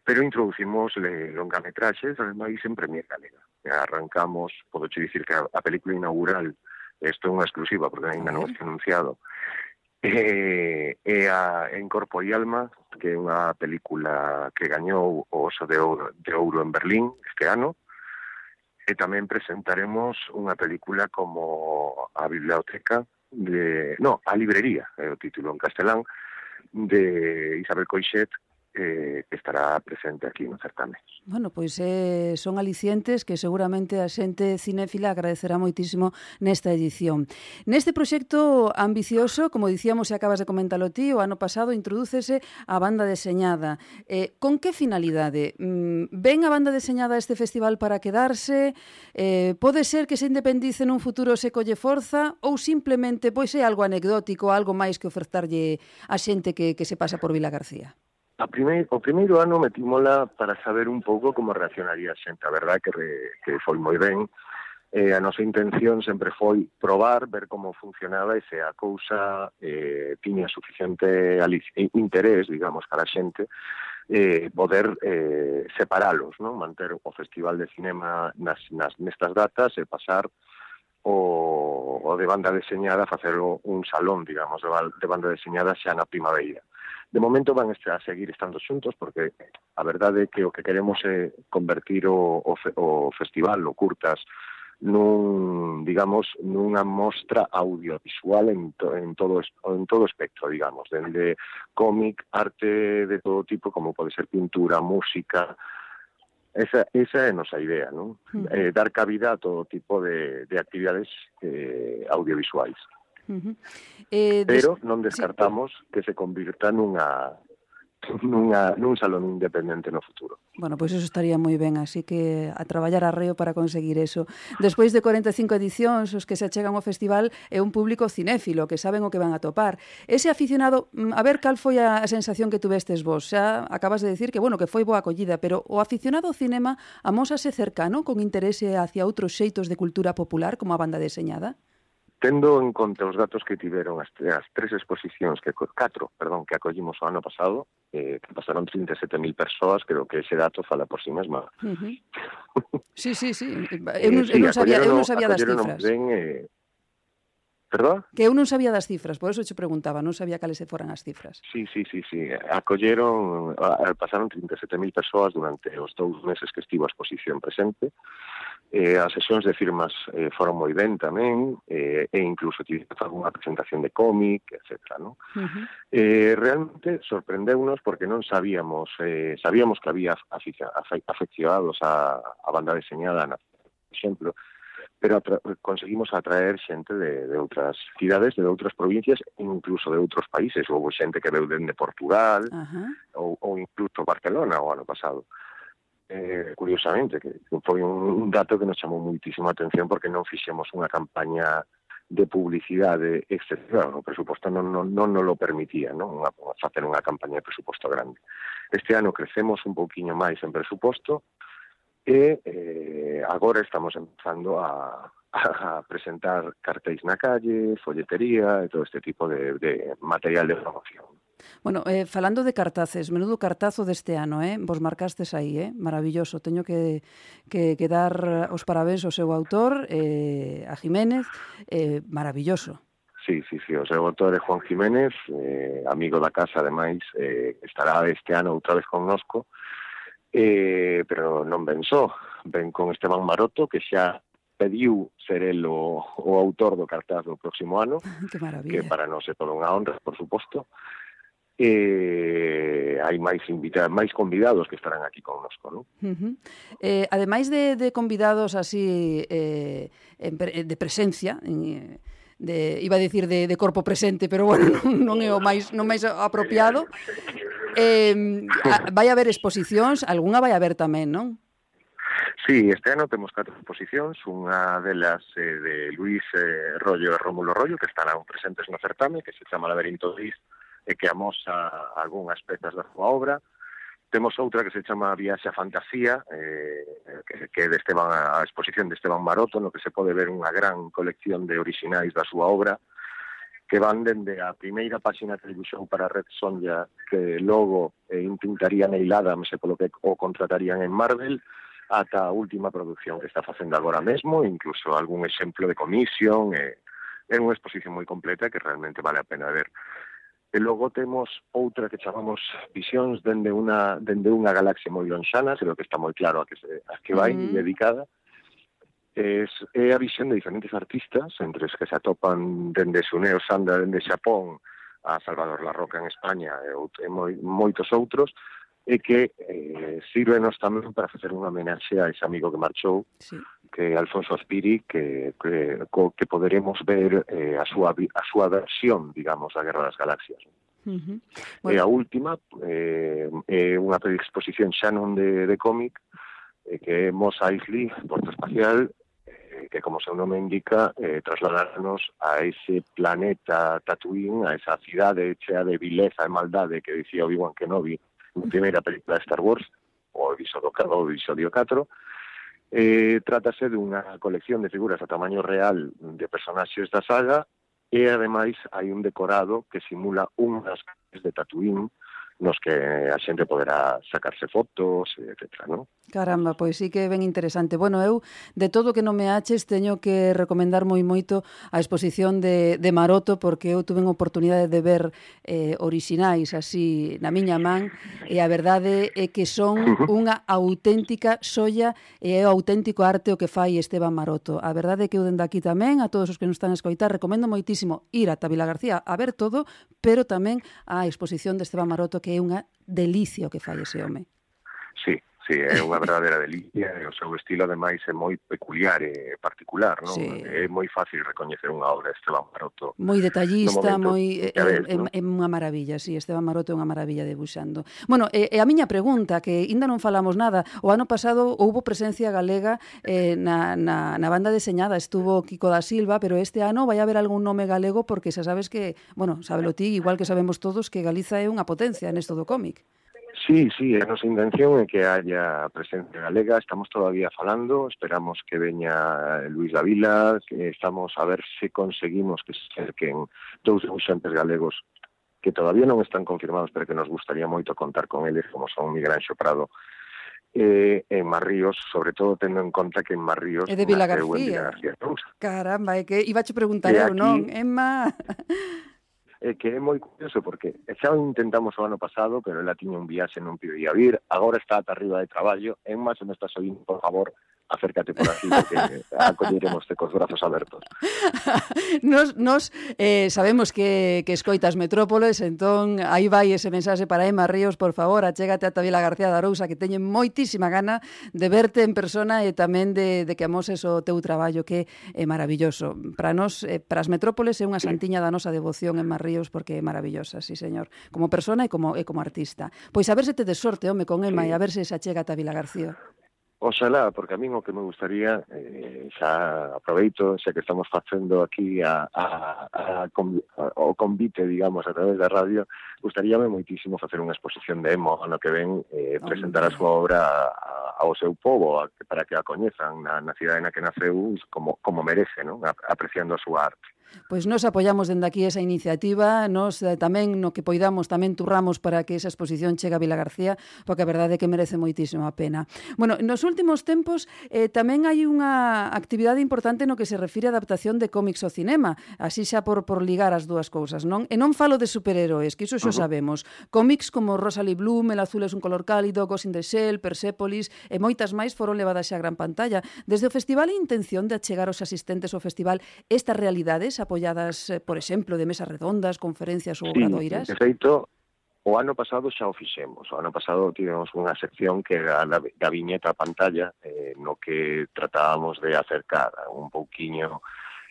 pero introducimos le, longametraxes, ademais, en Premier Galega. Arrancamos, podo che dicir que a, a película inaugural, isto é unha exclusiva, porque ainda non está anunciado, e, e a En Corpo e Alma, que é unha película que gañou o Oso de Ouro, de Ouro en Berlín este ano, e tamén presentaremos unha película como a biblioteca de, no, a librería, é o título en castelán, de Isabel Coixet, eh, que estará presente aquí no certame. Bueno, pois eh, son alicientes que seguramente a xente cinéfila agradecerá moitísimo nesta edición. Neste proxecto ambicioso, como dicíamos e acabas de comentalo ti, o ano pasado introdúcese a banda deseñada. Eh, con que finalidade? Mm, ven a banda deseñada a este festival para quedarse? Eh, pode ser que se independice nun futuro se colle forza? Ou simplemente pois é algo anecdótico, algo máis que ofertarlle a xente que, que se pasa por Vila García? A primeiro, o primeiro ano metímola para saber un pouco como reaccionaría a xente. A verdad que, re, que foi moi ben. Eh, a nosa intención sempre foi probar, ver como funcionaba e se a cousa eh, tiña suficiente eh, interés, digamos, para a xente, eh, poder eh, separalos, non? manter o Festival de Cinema nas, nas, nestas datas e pasar o, o de banda deseñada, facelo un salón, digamos, de, de banda deseñada xa na primavera. De momento van a seguir estando xuntos porque a verdade é que o que queremos é convertir o, o, fe, o festival, o Curtas, nun, digamos, nunha mostra audiovisual en, to, en, todo, en todo espectro, digamos, dende cómic, arte de todo tipo, como pode ser pintura, música, Esa, esa é a nosa idea, non? Hmm. Eh, dar cabida a todo tipo de, de actividades eh, audiovisuais. Uh -huh. eh, Pero non descartamos sí. que se convirta nunha nunha, nun salón independente no futuro. Bueno, pois pues eso estaría moi ben, así que a traballar a reo para conseguir eso. Despois de 45 edicións, os que se achegan ao festival é un público cinéfilo, que saben o que van a topar. Ese aficionado, mm, a ver cal foi a sensación que tuvestes vos. Xa acabas de decir que, bueno, que foi boa acollida, pero o aficionado ao cinema amósase cercano con interese hacia outros xeitos de cultura popular como a banda deseñada? Tendo en conta os datos que tiveron as, as tres exposicións, que catro, perdón, que acollimos o ano pasado, eh, que pasaron 37.000 persoas, creo que ese dato fala por sí mesma. Uh -huh. sí, sí, sí. Eh, eu non, eh, sí, eu non sabía, eu non sabía das cifras. Ben, eh, Perdón? Que eu non sabía das cifras, por eso che preguntaba, non sabía cales se foran as cifras. Sí, sí, sí, sí. Acolleron, pasaron 37.000 persoas durante os dous meses que estivo a exposición presente Eh, as sesións de firmas eh, foron moi ben tamén, eh, e incluso tivemos unha presentación de cómic, etc. ¿no? Uh -huh. eh, realmente sorprendeunos porque non sabíamos, eh, sabíamos que había aficia, afe, afeccionados a, a banda deseñada, na, por exemplo, pero atra conseguimos atraer xente de, de outras cidades, de outras provincias, incluso de outros países. Houve xente que veu dende Portugal, uh -huh. ou, ou incluso Barcelona o ano pasado. Uh eh, curiosamente, que foi un dato que nos chamou muitísimo a atención porque non fixemos unha campaña de publicidade excesiva, o presuposto non, non, non, nos lo permitía, non? Unha, facer unha campaña de presuposto grande. Este ano crecemos un pouquiño máis en presuposto e eh, agora estamos empezando a, a presentar cartéis na calle, folletería e todo este tipo de, de material de promoción. Bueno, eh, falando de cartaces, menudo cartazo deste ano, eh? Vos marcastes aí, eh? Maravilloso. Teño que, que, que dar os parabéns ao seu autor, eh, a Jiménez. Eh, maravilloso. Sí, sí, sí. O seu autor é Juan Jiménez, eh, amigo da casa, ademais, eh, estará este ano outra vez connosco, eh, pero non ven só. Ven con Esteban Maroto, que xa pediu ser el o, o autor do cartaz do próximo ano, que, maravilla. que para nós é toda unha honra, por suposto, e hai máis invitados, máis convidados que estarán aquí connosco, non? Uh -huh. Eh, ademais de, de convidados así eh, en, de presencia, en, de iba a decir de, de corpo presente, pero bueno, non, non é o máis non máis apropiado. Eh, a, vai haber exposicións, algunha vai haber tamén, non? Sí, este ano temos catro exposicións, unha delas eh, de Luis eh, Rollo e Rómulo Rollo, que estarán presentes no certame, que se chama Laberinto Gris, e que amosa algunhas pezas da súa obra. Temos outra que se chama Viaxe a Fantasía, eh, que, que de Esteban, a exposición de Esteban Maroto, no que se pode ver unha gran colección de orixinais da súa obra, que van dende a primeira páxina que dibuixou para Red Sonja, que logo eh, intentaría Neil Adams, polo que o contratarían en Marvel, ata a última producción que está facendo agora mesmo, incluso algún exemplo de comisión, eh, é unha exposición moi completa que realmente vale a pena ver. E logo temos outra que chamamos visións dende unha, dende unha galaxia moi lonxana, creo que está moi claro a que, se, a que vai mm. dedicada, es, é a visión de diferentes artistas, entre os que se atopan dende Suneo Sanda, dende Xapón, a Salvador Larroca en España e, e moi, moitos outros, e que eh, sirvenos tamén para facer unha homenaxe a ese amigo que marchou, sí que Alfonso Aspiri que, que, que poderemos ver eh, a, súa, a súa versión, digamos, da Guerra das Galaxias. Uh -huh. bueno. E a última eh, é unha predisposición xa non de, de cómic eh, que é Mos Eisley, Porto Espacial, eh, que como seu nome indica, eh, trasladarnos a ese planeta Tatooine, a esa cidade chea de vileza e maldade que dicía Obi-Wan Kenobi na primeira película de Star Wars, o episodio, o episodio 4, Eh, trátase dunha colección de figuras a tamaño real de personaxes da saga e ademais hai un decorado que simula unhas de Tatooine nos que a xente poderá sacarse fotos, etc. ¿no? Caramba, pois sí que é ben interesante. Bueno, eu, de todo que non me aches, teño que recomendar moi moito a exposición de, de Maroto, porque eu tuve a oportunidade de ver eh, orixinais así na miña man, e a verdade é que son unha auténtica soia e é o auténtico arte o que fai Esteban Maroto. A verdade é que eu dende aquí tamén, a todos os que nos están a escoitar, recomendo moitísimo ir a Tabila García a ver todo, pero tamén a exposición de Esteban Maroto que que é unha delicia o que fai ese home. Sí, Sí, é unha verdadeira delicia e o seu estilo ademais é moi peculiar e particular, non? Sí. É moi fácil recoñecer unha obra de Esteban Maroto. Moi detallista, no moi é, eh, ves, eh, é, é unha maravilla, sí, Esteban Maroto é unha maravilla debuxando. Bueno, e, e a miña pregunta que aínda non falamos nada, o ano pasado houbo presencia galega eh, na, na, na banda deseñada, estuvo Kiko da Silva, pero este ano vai haber algún nome galego porque xa sabes que, bueno, sábelo ti, igual que sabemos todos que Galiza é unha potencia en esto do cómic. Sí, sí, a nosa intención é que haya presencia galega, estamos todavía falando, esperamos que veña Luis Davila, que estamos a ver se conseguimos que se acerquen dous debuxantes galegos que todavía non están confirmados, pero que nos gustaría moito contar con eles, como son Migranxo Prado eh, en Marríos, sobre todo tendo en conta que en Marríos é de Vila García. García Caramba, é que iba che preguntar eu, non, Emma? eh, que é moi curioso porque xa o intentamos o ano pasado, pero ela tiña un viaxe non podía vir, agora está ata arriba de traballo, en máis me estás oindo, por favor, acércate por aquí porque eh, acolleremos cos brazos abertos. nos, nos eh, sabemos que, que escoitas Metrópoles, entón aí vai ese mensaxe para Emma Ríos, por favor, achégate a Tavila García da Arousa, que teñen moitísima gana de verte en persona e tamén de, de que amoses o teu traballo, que é maravilloso. Para nos, eh, para as Metrópoles é unha santiña da nosa devoción Emma Ríos, porque é maravillosa, sí, señor, como persona e como, e como artista. Pois a ver se te de sorte, home, con Emma, sí. e a ver se se achega a Tavila García. Oxalá, porque a min o que me gustaría, eh, xa aproveito, xa que estamos facendo aquí a, a, a, a, o convite, digamos, a través da radio, gustaríame moitísimo facer unha exposición de Emo ano que ven, eh, ah, presentar a súa obra a, ao seu povo, a, para que a coñezan na, na cidade na que naceu como, como merece, non? apreciando a súa arte. Pois nos apoiamos dende aquí esa iniciativa, nós eh, tamén no que poidamos tamén turramos para que esa exposición chegue a Vila García, porque a verdade é que merece moitísimo a pena. Bueno, nos últimos tempos eh, tamén hai unha actividade importante no que se refire a adaptación de cómics ao cinema, así xa por, por ligar as dúas cousas, non? E non falo de superheróis, que iso xa sabemos. Cómics como Rosalie Bloom, El azul é un color cálido, Ghost in the Shell, Persepolis e moitas máis foron levadas xa a gran pantalla. Desde o festival a intención de achegar aos asistentes ao festival estas realidades apoiadas, eh, por exemplo, de mesas redondas, conferencias ou sí, obradoiras? Sí, de feito, o ano pasado xa o fixemos. O ano pasado tivemos unha sección que era da viñeta a pantalla eh, no que tratábamos de acercar un pouquiño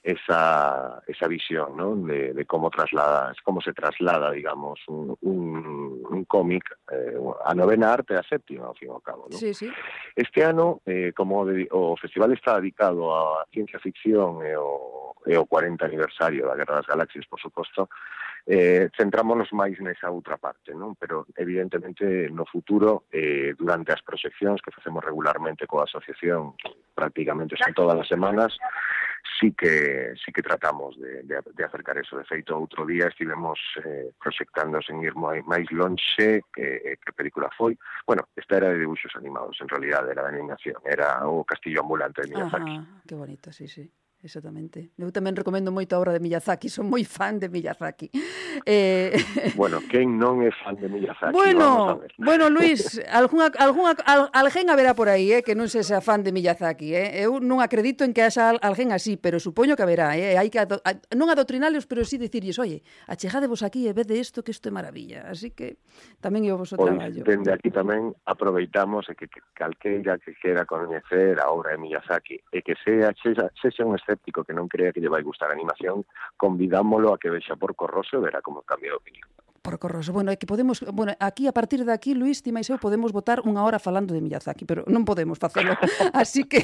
esa, esa visión ¿no? de, de cómo traslada, cómo se traslada, digamos, un, un, un cómic eh, a novena arte a séptima, ao fin e ao cabo. ¿no? Sí, sí. Este ano, eh, como de, o festival está dedicado a ciencia ficción e o, e o 40 aniversario da Guerra das Galaxias, por suposto, eh, centrámonos máis nesa outra parte, non? Pero evidentemente no futuro eh, durante as proxeccións que facemos regularmente coa asociación prácticamente son todas as semanas sí que sí que tratamos de, de, de acercar eso. De feito, outro día estivemos eh, proxectando sen ir máis lonxe que, eh, que película foi. Bueno, esta era de dibuixos animados, en realidad era de animación, era o Castillo Ambulante de Miyazaki. Ajá, que bonito, sí, sí. Exactamente. Eu tamén recomendo moito a obra de Miyazaki, son moi fan de Miyazaki. Eh... Bueno, quen non é fan de Miyazaki? Bueno, bueno Luis, algunha, algunha, al, alguén haberá por aí eh, que non se xa fan de Miyazaki. Eh? Eu non acredito en que haxa alguén así, pero supoño que haberá. Eh? Hai que ado, a, non adoctrinalos, pero sí dicirles, oye, achegádevos aquí e vede isto que isto é maravilla. Así que tamén é o vosso pois, traballo. Dende aquí tamén aproveitamos e que, que calqueira que quera coñecer a obra de Miyazaki e que sea, sexa, sexa un escéptico que non crea que lle vai gustar a animación, convidámolo a que vexa por Corroso e verá como cambia de opinión. Por Rosso. Bueno, é que podemos, bueno, aquí a partir de aquí Luis, ti mais eu podemos votar unha hora falando de Miyazaki, pero non podemos facelo. Así que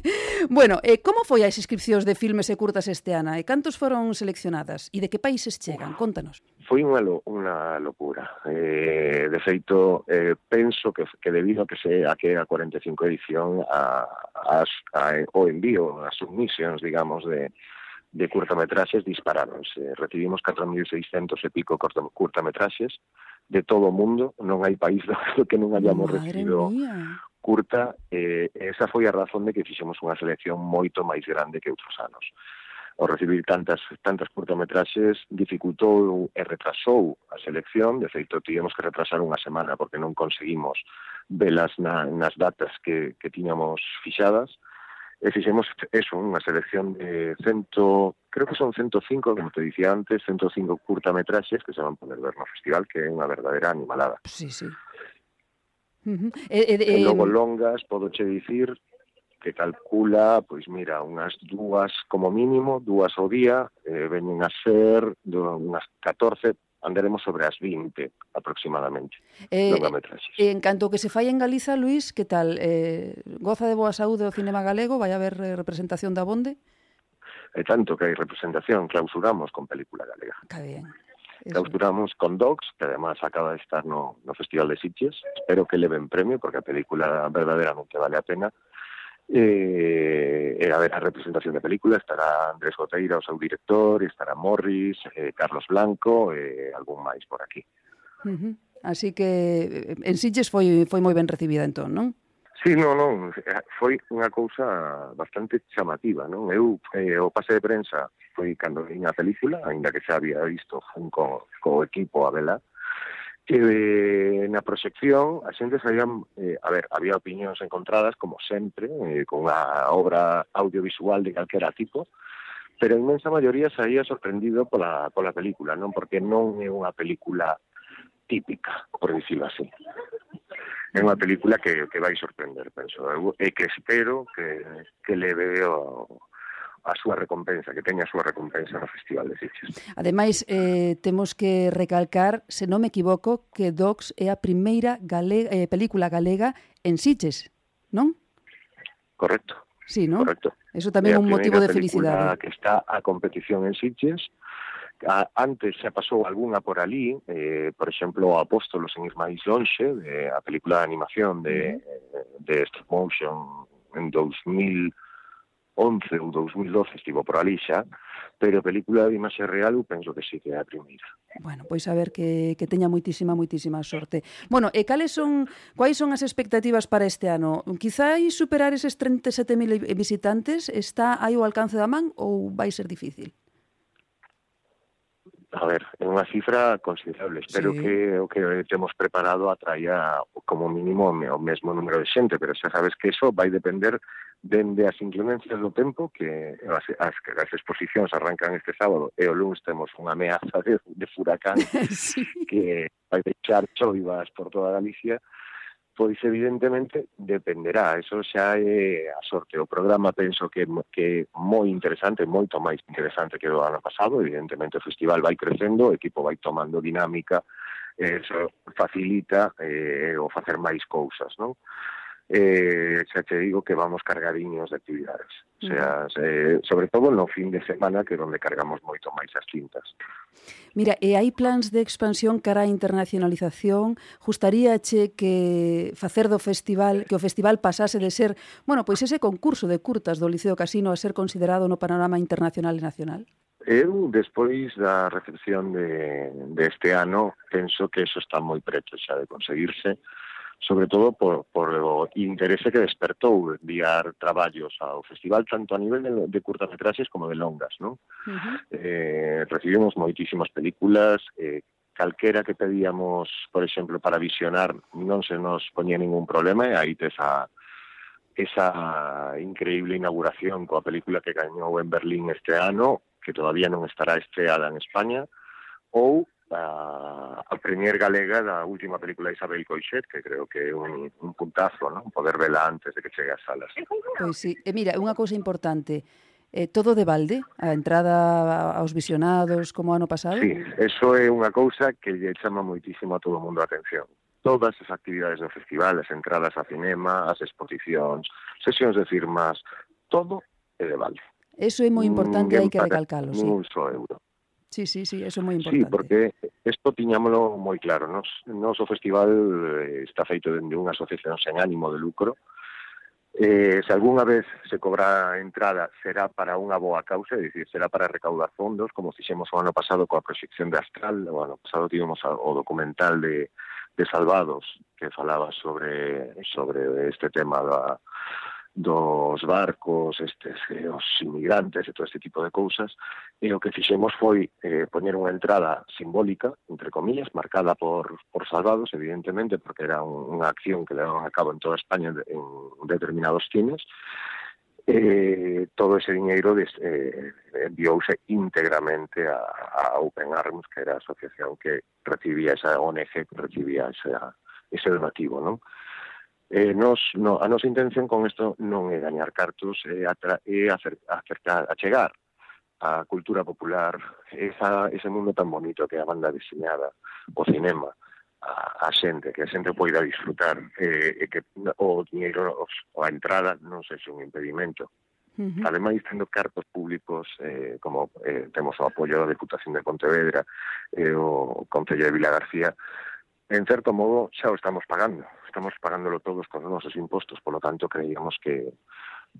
bueno, eh, como foi as inscripcións de filmes e curtas este ano? E cantos foron seleccionadas? E de que países chegan? Contanos. Foi unha lo, unha locura. Eh, de feito, eh, penso que, que debido a que se a que a 45 edición a, a, a, o envío, as submissions, digamos, de de curtametraxes disparáronse. Eh, recibimos 4.600 e pico curtametraxes de todo o mundo, non hai país do que non hayamos Madre recibido mía. curta, eh, esa foi a razón de que fixemos unha selección moito máis grande que outros anos. O recibir tantas tantas curtametraxes dificultou e retrasou a selección, de feito, tivemos que retrasar unha semana porque non conseguimos velas na, nas datas que, que tiñamos fixadas, e fixemos eso, unha selección de cento, creo que son 105, como te dicía antes, 105 curtametraxes que se van poder ver no festival, que é unha verdadeira animalada. Sí, sí. Uh -huh. eh, eh, eh, e logo longas, podo che dicir que calcula, pois mira, unhas dúas como mínimo, dúas ao día, eh, veñen a ser unhas 14 andaremos sobre as 20 aproximadamente eh, longametraxes. E eh, en canto que se fai en Galiza, Luís, que tal? Eh, goza de boa saúde o cinema galego? Vai haber eh, representación da Bonde? E tanto que hai representación, clausuramos con película galega. Que bien. Clausuramos con Dogs, que además acaba de estar no, no Festival de Sitges. Espero que le ven premio, porque a película verdaderamente vale a pena Eh, a ver, la representación de película, estará Andrés Goteira, o seu director, estará Morris, eh, Carlos Blanco, eh, algún máis por aquí. Uh -huh. Así que eh, en Sitges foi, foi moi ben recibida entón, non? Sí, non, non, foi unha cousa bastante chamativa, non? Eu, eh, o pase de prensa foi cando vi a película, aínda que xa había visto fun co, co equipo a vela, eh, na proxección a xente sabían, eh, a ver, había opinións encontradas como sempre, eh, con a obra audiovisual de calquera tipo, pero a inmensa maioría saía sorprendido pola, pola película, non porque non é unha película típica, por dicirlo así. É unha película que, que vai sorprender, penso, e que espero que, que leve o, a súa recompensa, que teña a súa recompensa no Festival de Sitges. Ademais, eh, temos que recalcar, se non me equivoco, que Docs é a primeira galega, eh, película galega en Sitges, non? Correcto. Sí, ¿no? Correcto. Eso tamén é un motivo de felicidade. que está a competición en Sitges. A, antes xa pasou algunha por ali, eh, por exemplo, Apóstolos en Irmáis Lonxe, de, a película de animación de, eh, de stop motion en 2000 2011 ou 2012 estivo por ali xa, pero película de imaxe real eu penso que sí que é a primeira. Bueno, pois a ver que, que teña moitísima, moitísima sorte. Bueno, e cales son, quais son as expectativas para este ano? Quizáis superar eses 37.000 visitantes? Está aí o alcance da man ou vai ser difícil? a ver, é unha cifra considerable. Espero sí. que o que temos preparado atraía como mínimo o mesmo número de xente, pero xa sabes que eso vai depender dende as inclemencias do tempo que as, as, as exposicións arrancan este sábado e o lunes temos unha ameaza de, de furacán sí. que vai deixar choivas por toda Galicia pois evidentemente dependerá, eso xa é a sorte. O programa penso que, que é moi interesante, moito máis interesante que o ano pasado, evidentemente o festival vai crecendo, o equipo vai tomando dinámica, eso facilita eh, o facer máis cousas, non? eh, xa te digo que vamos cargadiños de actividades. O sea, eh, sobre todo no fin de semana que onde cargamos moito máis as cintas. Mira, e hai plans de expansión cara a internacionalización? Gustaríache que facer do festival, que o festival pasase de ser, bueno, pois ese concurso de curtas do Liceo Casino a ser considerado no panorama internacional e nacional? Eu, despois da recepción de, de este ano, penso que eso está moi preto xa de conseguirse, sobre todo por, por o interese que despertou enviar traballos ao festival tanto a nivel de, de curtametraxes como de longas, non? Uh -huh. eh, recibimos moitísimas películas, eh, calquera que pedíamos, por exemplo, para visionar, non se nos poñía ningún problema e aí tes a esa increíble inauguración coa película que gañou en Berlín este ano, que todavía non estará estreada en España, ou a, a Premier Galega da última película de Isabel Coixet, que creo que é un, un puntazo, non? Poder vela antes de que chegue ás salas. Pois sí, e mira, unha cousa importante, Eh, todo de balde, a entrada aos visionados como ano pasado? Sí, eso é unha cousa que lle chama moitísimo a todo o mundo a atención. Todas as actividades do festival, as entradas a cinema, as exposicións, sesións de firmas, todo é de balde. Eso é moi importante, hai que recalcalo. Sí. Un só euro. Sí, sí, sí, eso é moi importante. Sí, porque isto tiñámoslo moi claro. Nos, o festival eh, está feito dende unha asociación sen ánimo de lucro. Eh, se algunha vez se cobra entrada será para unha boa causa, é dicir, será para recaudar fondos, como fixemos o ano pasado coa proxección de Astral, o ano pasado tivemos o documental de, de Salvados que falaba sobre sobre este tema da dos barcos, estes, eh, os inmigrantes e todo este tipo de cousas, e o que fixemos foi eh, poñer unha entrada simbólica, entre comillas, marcada por, por salvados, evidentemente, porque era un, unha acción que levaban a cabo en toda España en, en determinados cines, eh, todo ese diñeiro des, eh, enviouse íntegramente a, a Open Arms, que era a asociación que recibía esa ONG, que recibía esa, ese donativo, non? Eh, nos, no, a nosa intención con isto non é gañar cartos, é, atra, é acer, acercar, a chegar a cultura popular, esa, ese mundo tan bonito que é a banda diseñada, o cinema, a, a xente, que a xente poida disfrutar eh, e que o dinheiro ou a entrada non sexa un impedimento. Uh. Ademais, tendo cartos públicos, eh, como eh, temos o apoio da Deputación de Pontevedra e eh, o Concello de Vila García, en certo modo xa o estamos pagando estamos pagándolo todos con os nosos impostos, polo tanto creíamos que,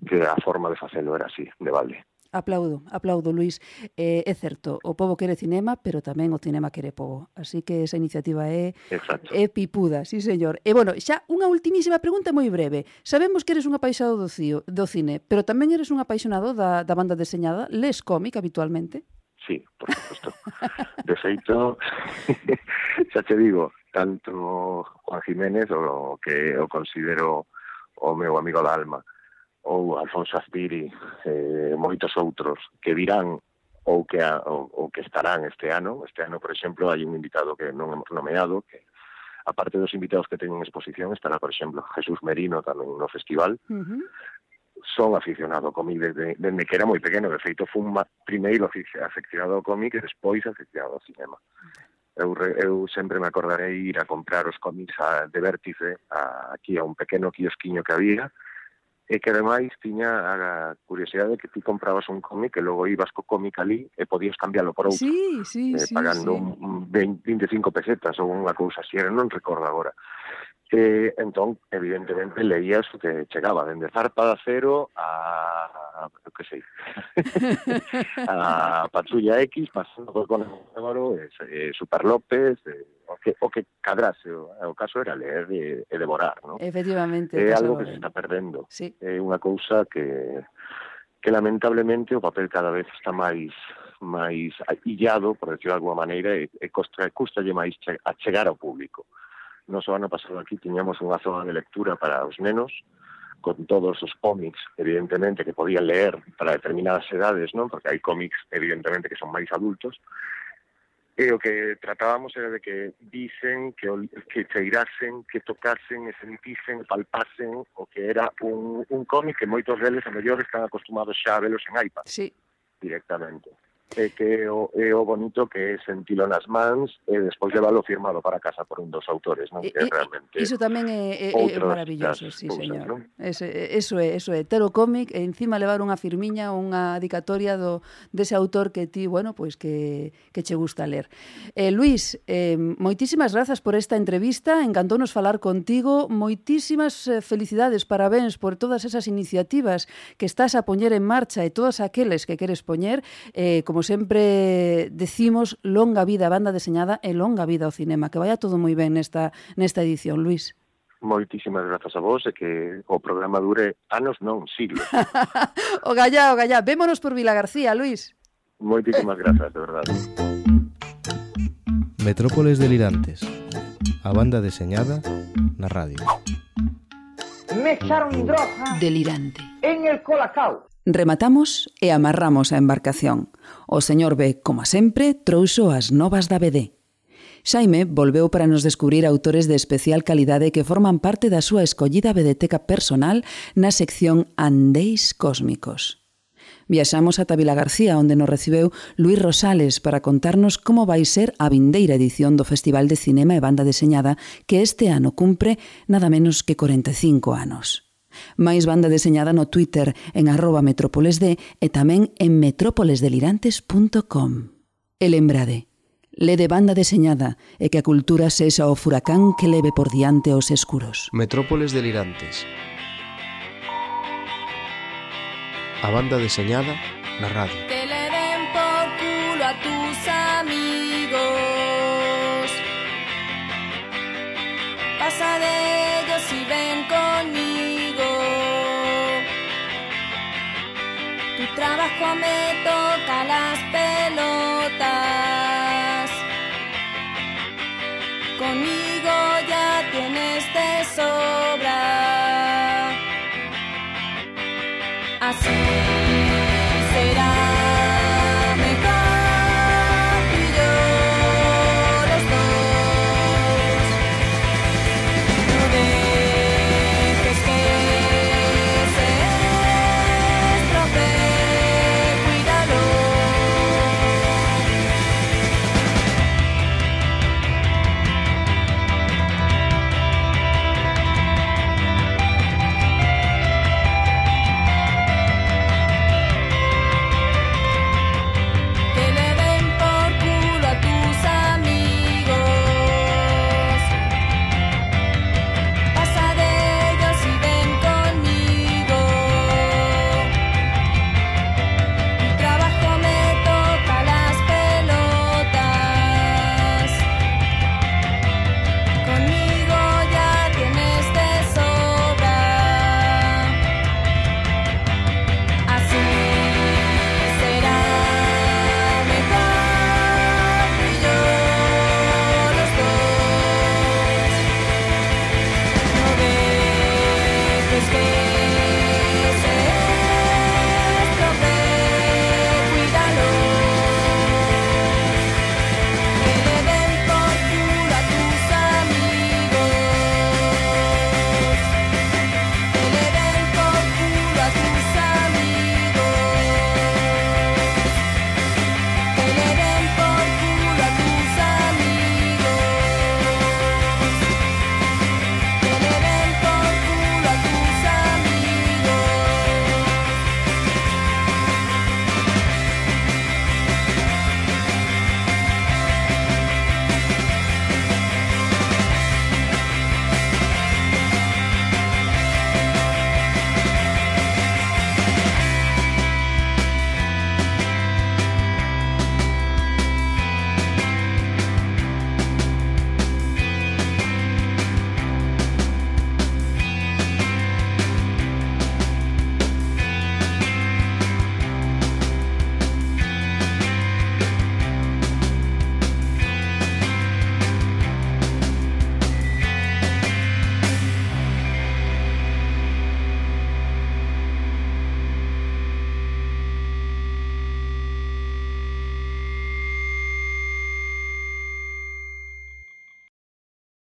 que a forma de facelo era así, de balde. Aplaudo, aplaudo, Luís. Eh, é certo, o povo quere cinema, pero tamén o cinema quere povo. Así que esa iniciativa é, Exacto. é pipuda, sí, señor. E, bueno, xa unha ultimísima pregunta moi breve. Sabemos que eres un apaixado do, cio, do cine, pero tamén eres un apaixonado da, da banda deseñada. Lees cómic habitualmente? sí, por suposto. De feito, xa te digo, tanto Juan Jiménez, o que o considero o meu amigo da alma, ou Alfonso Aspiri, eh, moitos outros que virán ou que, a, ou, ou que estarán este ano. Este ano, por exemplo, hai un invitado que non hemos nomeado, que aparte dos invitados que teñen exposición, estará, por exemplo, Jesús Merino tamén no festival. Uh -huh son aficionado ao cómic desde, desde que era moi pequeno, de feito fun primeiro aficionado ao cómic e despois aficionado ao cinema. Eu, eu sempre me acordarei ir a comprar os cómics a, de vértice a, aquí a un pequeno quiosquiño que había e que ademais tiña a curiosidade de que ti comprabas un cómic e logo ibas co cómic ali e podías cambiálo por outro sí, sí, eh, sí, pagando sí. Un, un 25 pesetas ou unha cousa así, era, non recordo agora Eh, entón, evidentemente, leías o que chegaba, dende Zarpa da Cero a, o que sei, a Patrulla X, pasando por Conan Évaro, eh, e Super López, eh, o, que, o que cadrase, o, o caso era leer e, e devorar, non? Efectivamente. É algo que se está perdendo. Sí. É unha cousa que que lamentablemente o papel cada vez está máis máis illado, por decirlo de alguma maneira, e, e costa, custalle máis che, a chegar ao público. Nos o ano pasado aquí tiñamos unha zona de lectura para os nenos, con todos os cómics, evidentemente, que podían leer para determinadas edades, non? Porque hai cómics, evidentemente, que son máis adultos. E o que tratábamos era de que dicen, que, que cheirasen, que tocasen, e sentisen, palpasen o que era un, un cómic que moitos deles, a mellor, están acostumados xa a velos en iPad. Sí. Directamente. Eh, e que o, é o bonito que é sentilo nas mans e eh, despois leválo firmado para casa por un dos autores, non? E, que e, realmente Iso tamén é, é, é maravilloso, sí, cousas, señor. Non? Ese, eh, eso é, eso é, ter o cómic e encima levar unha firmiña, unha dedicatoria do dese autor que ti, bueno, pois que, que che gusta ler. Eh, Luis, eh, moitísimas grazas por esta entrevista, encantounos falar contigo, moitísimas eh, felicidades, parabéns por todas esas iniciativas que estás a poñer en marcha e todas aqueles que queres poñer, eh, como como sempre decimos, longa vida a banda deseñada e longa vida ao cinema. Que vaya todo moi ben nesta, nesta edición, Luis. Moitísimas grazas a vos e que o programa dure anos, non siglos. o gallá, o gallá. Vémonos por Vila García, Luis. Moitísimas grazas, de verdade. Metrópoles delirantes. A banda deseñada na radio. Me echaron droga. Delirante. En el Colacao. Rematamos e amarramos a embarcación. O señor B, como sempre, trouxo as novas da BD. Xaime volveu para nos descubrir autores de especial calidade que forman parte da súa escollida vedeteca personal na sección Andeis Cósmicos. Viaxamos ata Vila García, onde nos recibeu Luís Rosales para contarnos como vai ser a vindeira edición do Festival de Cinema e Banda Deseñada que este ano cumpre nada menos que 45 anos. Máis banda deseñada no Twitter en arroba metrópolesd e tamén en metrópolesdelirantes.com. E lembrade, lede banda deseñada e que a cultura sexa o furacán que leve por diante os escuros. Metrópoles delirantes. A banda deseñada na radio. Trabajo me toca las pelotas. Conmigo